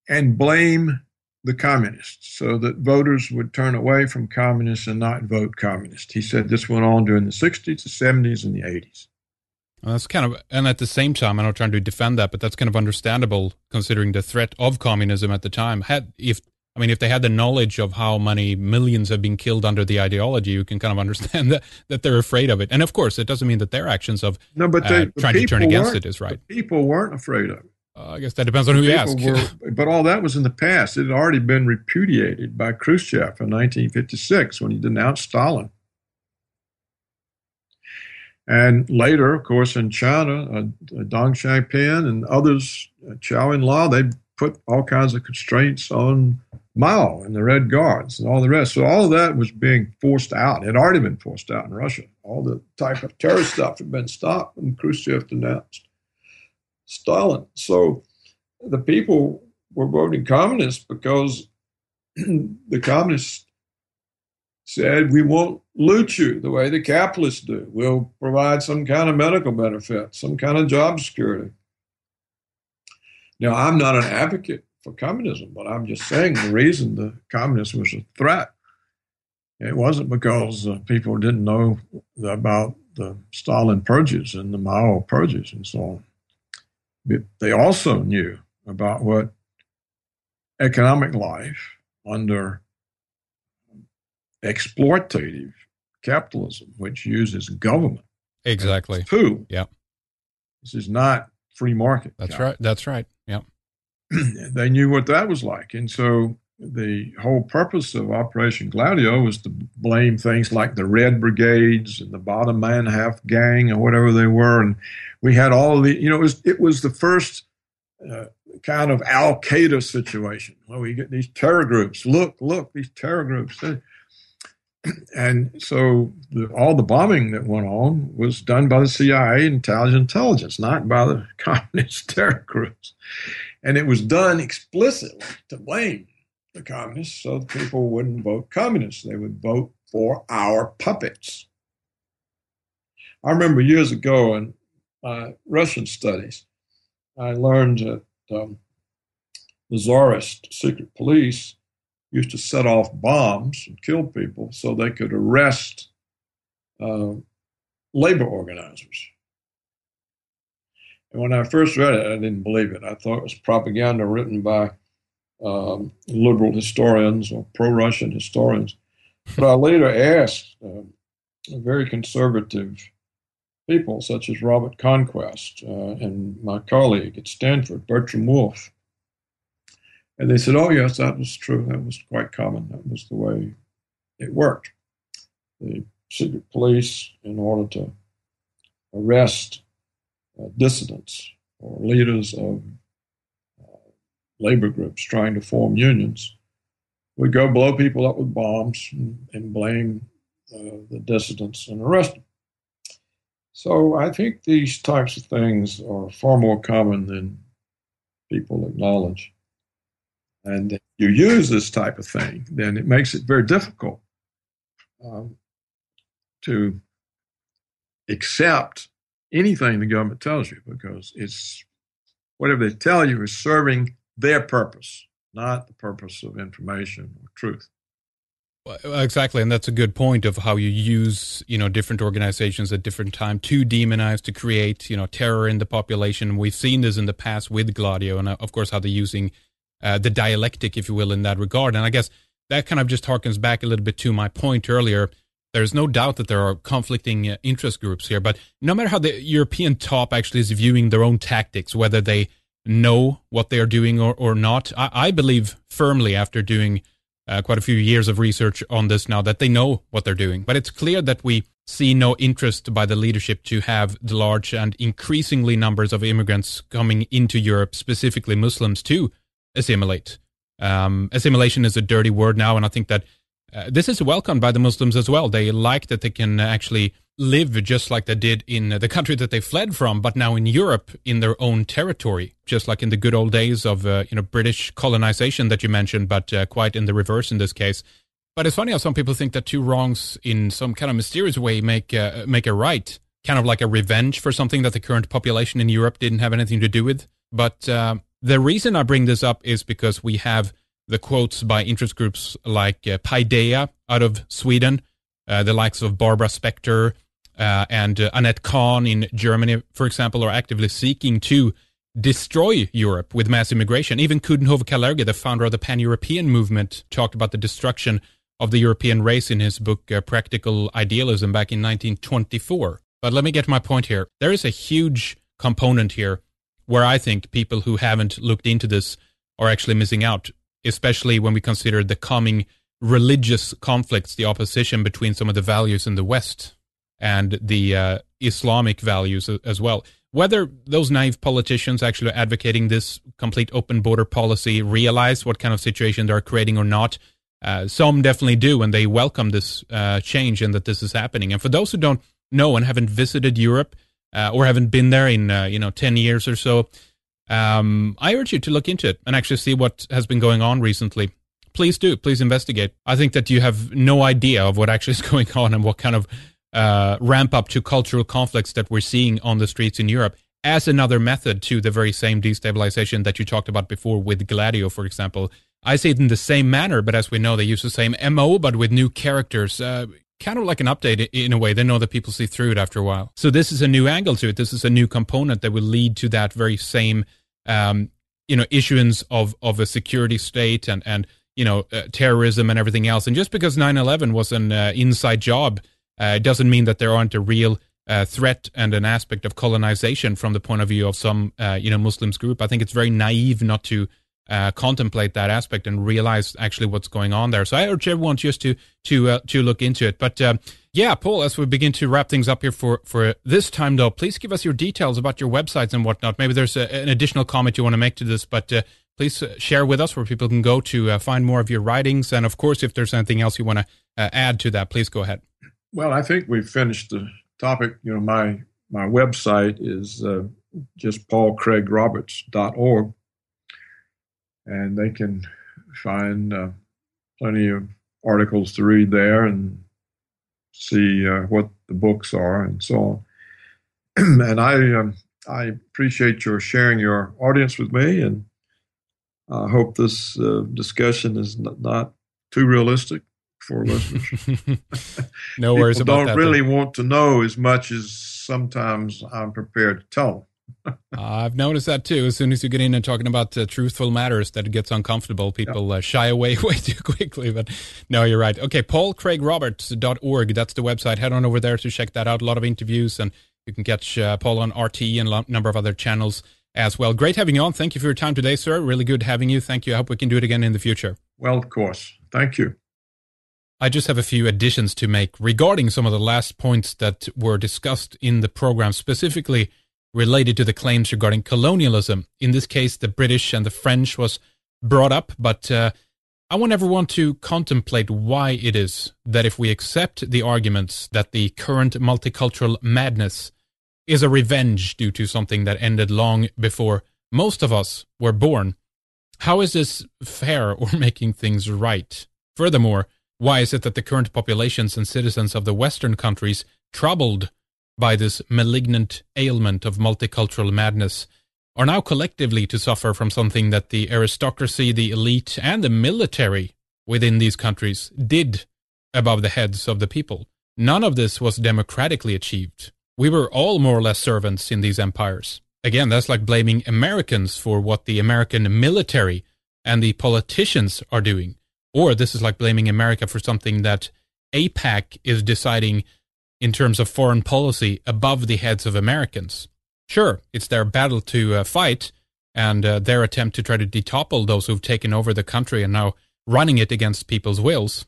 and blame the communists so that voters would turn away from communists and not vote communist. He said this went on during the 60s, the 70s, and the 80s. Well, that's kind of, and at the same time, I'm not trying to defend that, but that's kind of understandable considering the threat of communism at the time. Had if I mean, if they had the knowledge of how many millions have been killed under the ideology, you can kind of understand that, that they're afraid of it. And of course, it doesn't mean that their actions of no, but they, uh, trying to turn against it is right. People weren't afraid of it. Uh, I guess that depends on who you ask. Were, but all that was in the past. It had already been repudiated by Khrushchev in 1956 when he denounced Stalin. And later, of course, in China, uh, Deng Xiaoping and others, uh, Zhou Enlai, they put all kinds of constraints on Mao and the Red Guards and all the rest. So all of that was being forced out. It had already been forced out in Russia. All the type of terror stuff had been stopped when Khrushchev denounced Stalin. So the people were voting communist because the communists said, We won't loot you the way the capitalists do. We'll provide some kind of medical benefit, some kind of job security. Now, I'm not an advocate for communism, but I'm just saying the reason the communism was a threat. It wasn't because uh, people didn't know about the Stalin purges and the Mao purges and so on. But they also knew about what economic life under exploitative capitalism, which uses government. Exactly. Who? Yeah. This is not free market. That's right. That's right. Yeah. they knew what that was like. And so the whole purpose of Operation Gladio was to blame things like the Red Brigades and the Baader-Meinhof Gang or whatever they were. And we had all the, you know, it was, it was the first uh, kind of Al Qaeda situation where we get these terror groups. Look, look, these terror groups. And so the, all the bombing that went on was done by the CIA and intelligence, not by the communist terror groups. And it was done explicitly to blame the communists so people wouldn't vote communists. They would vote for our puppets. I remember years ago in my Russian studies, I learned that um, the Tsarist secret police used to set off bombs and kill people so they could arrest uh, labor organizers. And when I first read it, I didn't believe it. I thought it was propaganda written by um, liberal historians or pro Russian historians. But I later asked uh, very conservative people, such as Robert Conquest uh, and my colleague at Stanford, Bertram Wolfe. And they said, oh, yes, that was true. That was quite common. That was the way it worked. The secret police, in order to arrest uh, dissidents or leaders of labor groups trying to form unions would go blow people up with bombs and, and blame uh, the dissidents and arrest them. So I think these types of things are far more common than people acknowledge. And you use this type of thing, then it makes it very difficult um, to accept anything the government tells you because it's whatever they tell you is serving their purpose, not the purpose of information or truth. Exactly, and that's a good point of how you use you know different organizations at different time to demonize, to create you know terror in the population. We've seen this in the past with Gladio, and uh, of course how they're using uh, the dialectic, if you will, in that regard. And I guess that kind of just harkens back a little bit to my point earlier. There's no doubt that there are conflicting uh, interest groups here, but no matter how the European top actually is viewing their own tactics, whether they know what they are doing or, or not. I, I believe firmly after doing uh, quite a few years of research on this now that they know what they're doing. But it's clear that we see no interest by the leadership to have the large and increasingly numbers of immigrants coming into Europe, specifically Muslims, to assimilate. Um, assimilation is a dirty word now, and I think that uh, this is welcomed by the Muslims as well. They like that they can actually live just like they did in the country that they fled from, but now in Europe in their own territory, just like in the good old days of uh, you know British colonization that you mentioned, but uh, quite in the reverse in this case. But it's funny how some people think that two wrongs, in some kind of mysterious way, make uh, make a right, kind of like a revenge for something that the current population in Europe didn't have anything to do with. But uh, the reason I bring this up is because we have the quotes by interest groups like uh, Paideia out of Sweden, uh, the likes of Barbara Spectre uh, and uh, Anetta Kahane in Germany, for example, are actively seeking to destroy Europe with mass immigration. Even Coudenhove Kalergi, the founder of the Pan European movement, talked about the destruction of the European race in his book uh, Practical Idealism back in 1924. But let me get my point here. There is a huge component here where I think people who haven't looked into this are actually missing out, especially when we consider the coming religious conflicts, the opposition between some of the values in the West and the uh, Islamic values as well. Whether those naive politicians actually advocating this complete open border policy realize what kind of situation they're creating or not, uh, some definitely do, and they welcome this uh, change and that this is happening. And for those who don't know and haven't visited Europe uh, or haven't been there in uh, you know ten years or so, um, I urge you to look into it and actually see what has been going on recently. Please do. Please investigate. I think that you have no idea of what actually is going on and what kind of uh, ramp up to cultural conflicts that we're seeing on the streets in Europe as another method to the very same destabilization that you talked about before with Gladio, for example. I see it in the same manner, but as we know, they use the same MO, but with new characters. Uh, kind of like an update in a way. They know that people see through it after a while. So this is a new angle to it. This is a new component that will lead to that very same, um, you know, issuance of of a security state and and you know uh, terrorism and everything else. And just because 9/11 was an uh, inside job, uh, doesn't mean that there aren't a real uh, threat and an aspect of colonization from the point of view of some uh, you know Muslims group. I think it's very naive not to uh, contemplate that aspect and realize actually what's going on there. So I urge everyone just to to uh, to look into it. But uh, yeah, Paul, as we begin to wrap things up here for for this time, though, please give us your details about your websites and whatnot. Maybe there's a, an additional comment you want to make to this, but. Uh, please uh, share with us where people can go to uh, find more of your writings. And of course, if there's anything else you want to add to that, please go ahead. Well, I think we've finished the topic. You know, my my website is uh, just paulcraigroberts.org, and they can find uh, plenty of articles to read there and see uh, what the books are and so on. and I um, I appreciate your sharing your audience with me, and I hope this uh, discussion is not, not too realistic for listeners. no worries People about don't really want to know as much as sometimes I'm prepared to tell them. I've noticed that too. As soon as you get in and talking about uh, truthful matters, that it gets uncomfortable. People uh, shy away way too quickly. But no, you're right. Okay, paulcraigroberts.org. That's the website. Head on over there to check that out. A lot of interviews, and you can catch uh, Paul on RT and a number of other channels as well. Great having you on. Thank you for your time today, sir. Really good having you. Thank you. I hope we can do it again in the future. Well, of course. Thank you. I just have a few additions to make regarding some of the last points that were discussed in the program, specifically related to the claims regarding colonialism. In this case, the British and the French was brought up, but uh, I want to contemplate why it is that if we accept the arguments that the current multicultural madness is a revenge due to something that ended long before most of us were born, how is this fair or making things right? Furthermore, why is it that the current populations and citizens of the Western countries, troubled by this malignant ailment of multicultural madness, are now collectively to suffer from something that the aristocracy, the elite, and the military within these countries did above the heads of the people? None of this was democratically achieved. We were all more or less servants in these empires. Again, that's like blaming Americans for what the American military and the politicians are doing. Or this is like blaming America for something that AIPAC is deciding in terms of foreign policy above the heads of Americans. Sure, it's their battle to uh, fight and uh, their attempt to try to detopple those who've taken over the country and now running it against people's wills.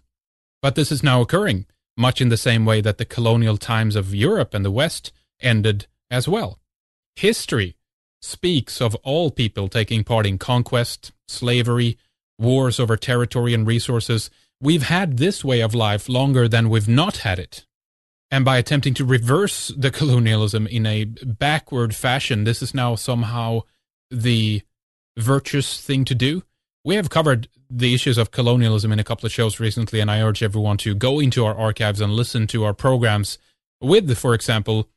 But this is now occurring. much in the same way that the colonial times of Europe and the West ended as well. History speaks of all people taking part in conquest, slavery, wars over territory and resources. We've had this way of life longer than we've not had it. And by attempting to reverse the colonialism in a backward fashion, this is now somehow the virtuous thing to do. We have covered the issues of colonialism in a couple of shows recently, and I urge everyone to go into our archives and listen to our programs with, for example,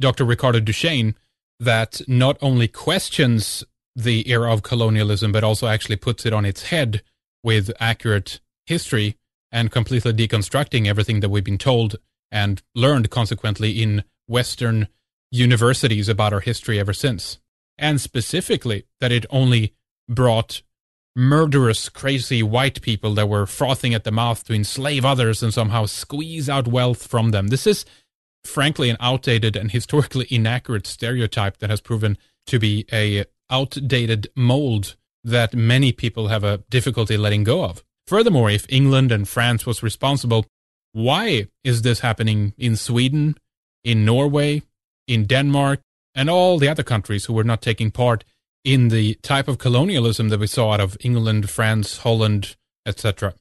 Dr. Ricardo Duchesne, that not only questions the era of colonialism, but also actually puts it on its head with accurate history and completely deconstructing everything that we've been told and learned consequently in Western universities about our history ever since. And specifically, that it only brought murderous, crazy white people that were frothing at the mouth to enslave others and somehow squeeze out wealth from them. This is, frankly, an outdated and historically inaccurate stereotype that has proven to be a outdated mold that many people have a difficulty letting go of. Furthermore, if England and France was responsible, why is this happening in Sweden, in Norway, in Denmark, and all the other countries who were not taking part in the type of colonialism that we saw out of England, France, Holland, etc.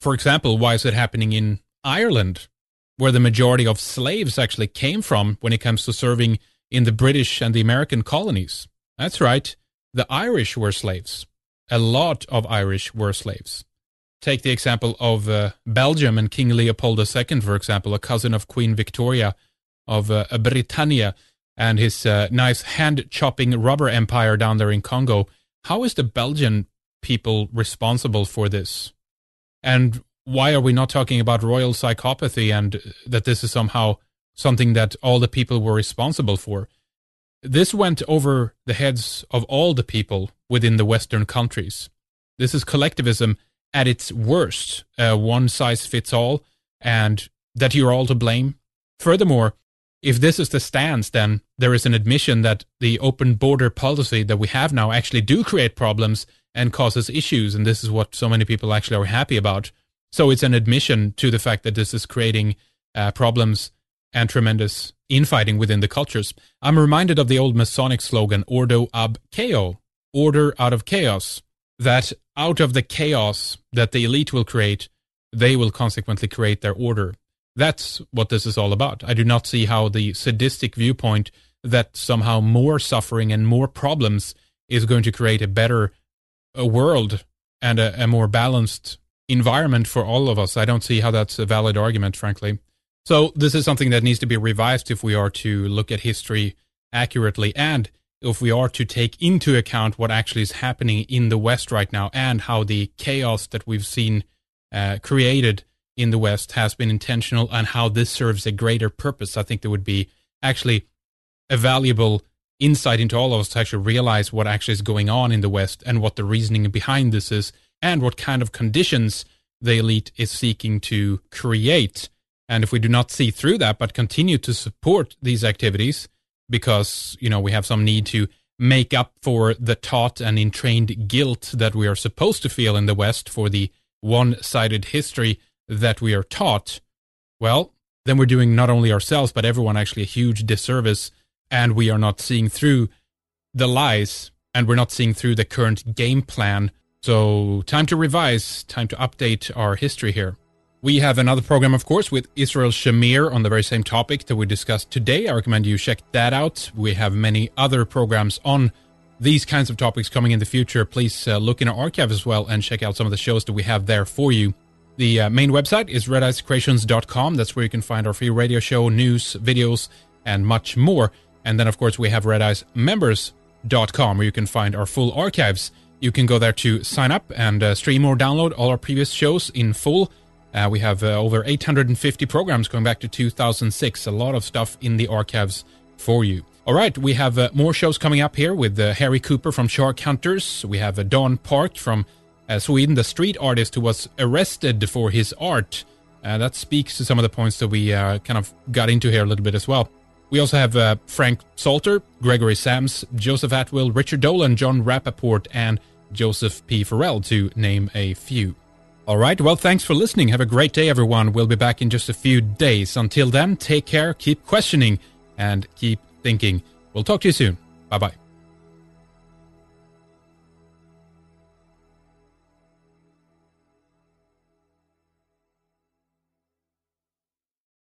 For example, why is it happening in Ireland, where the majority of slaves actually came from when it comes to serving in the British and the American colonies? That's right, the Irish were slaves. A lot of Irish were slaves. Take the example of uh, Belgium and King Leopold II, for example, a cousin of Queen Victoria of uh, Britannia and his uh, nice hand chopping rubber empire down there in Congo. How is the Belgian people responsible for this? And why are we not talking about royal psychopathy and that this is somehow something that all the people were responsible for? This went over the heads of all the people within the Western countries. This is collectivism at its worst, uh, one size fits all, and that you're all to blame. Furthermore, if this is the stance, then there is an admission that the open border policy that we have now actually do create problems and causes issues, and this is what so many people actually are happy about. So it's an admission to the fact that this is creating uh, problems and tremendous infighting within the cultures. I'm reminded of the old Masonic slogan, Ordo ab chao, order out of chaos, that out of the chaos that the elite will create, they will consequently create their order. That's what this is all about. I do not see how the sadistic viewpoint that somehow more suffering and more problems is going to create a better a world and a, a more balanced environment for all of us. I don't see how that's a valid argument, frankly. So this is something that needs to be revised if we are to look at history accurately and if we are to take into account what actually is happening in the West right now and how the chaos that we've seen uh, created in the West has been intentional and how this serves a greater purpose. I think there would be actually a valuable insight into all of us to actually realize what actually is going on in the West and what the reasoning behind this is and what kind of conditions the elite is seeking to create. And if we do not see through that, but continue to support these activities because, you know, we have some need to make up for the taught and entrained guilt that we are supposed to feel in the West for the one sided history that we are taught, well, then we're doing not only ourselves, but everyone actually a huge disservice, and we are not seeing through the lies, and we're not seeing through the current game plan. So, time to revise, time to update our history here. We have another program, of course, with Israel Shamir on the very same topic that we discussed today. I recommend you check that out. We have many other programs on these kinds of topics coming in the future. Please uh, look in our archive as well and check out some of the shows that we have there for you. The uh, main website is redicecreations.com. That's where you can find our free radio show, news, videos, and much more. And then, of course, we have redicemembers.com where you can find our full archives. You can go there to sign up and uh, stream or download all our previous shows in full. Uh, we have uh, over 850 programs going back to 2006. A lot of stuff in the archives for you. All right, we have uh, more shows coming up here with uh, Harry Cooper from Shark Hunters. We have uh, Dan Park from uh, Sweden, the street artist who was arrested for his art. That speaks to some of the points that we kind of got into here a little bit as well. We also have Frank Salter, Gregory Sams, Joseph Atwill, Richard Dolan, Jon Rappoport, and Joseph P. Farrell, to name a few. All right. Well, thanks for listening. Have a great day, everyone. We'll be back in just a few days. Until then, take care, keep questioning, and keep thinking. We'll talk to you soon. Bye bye.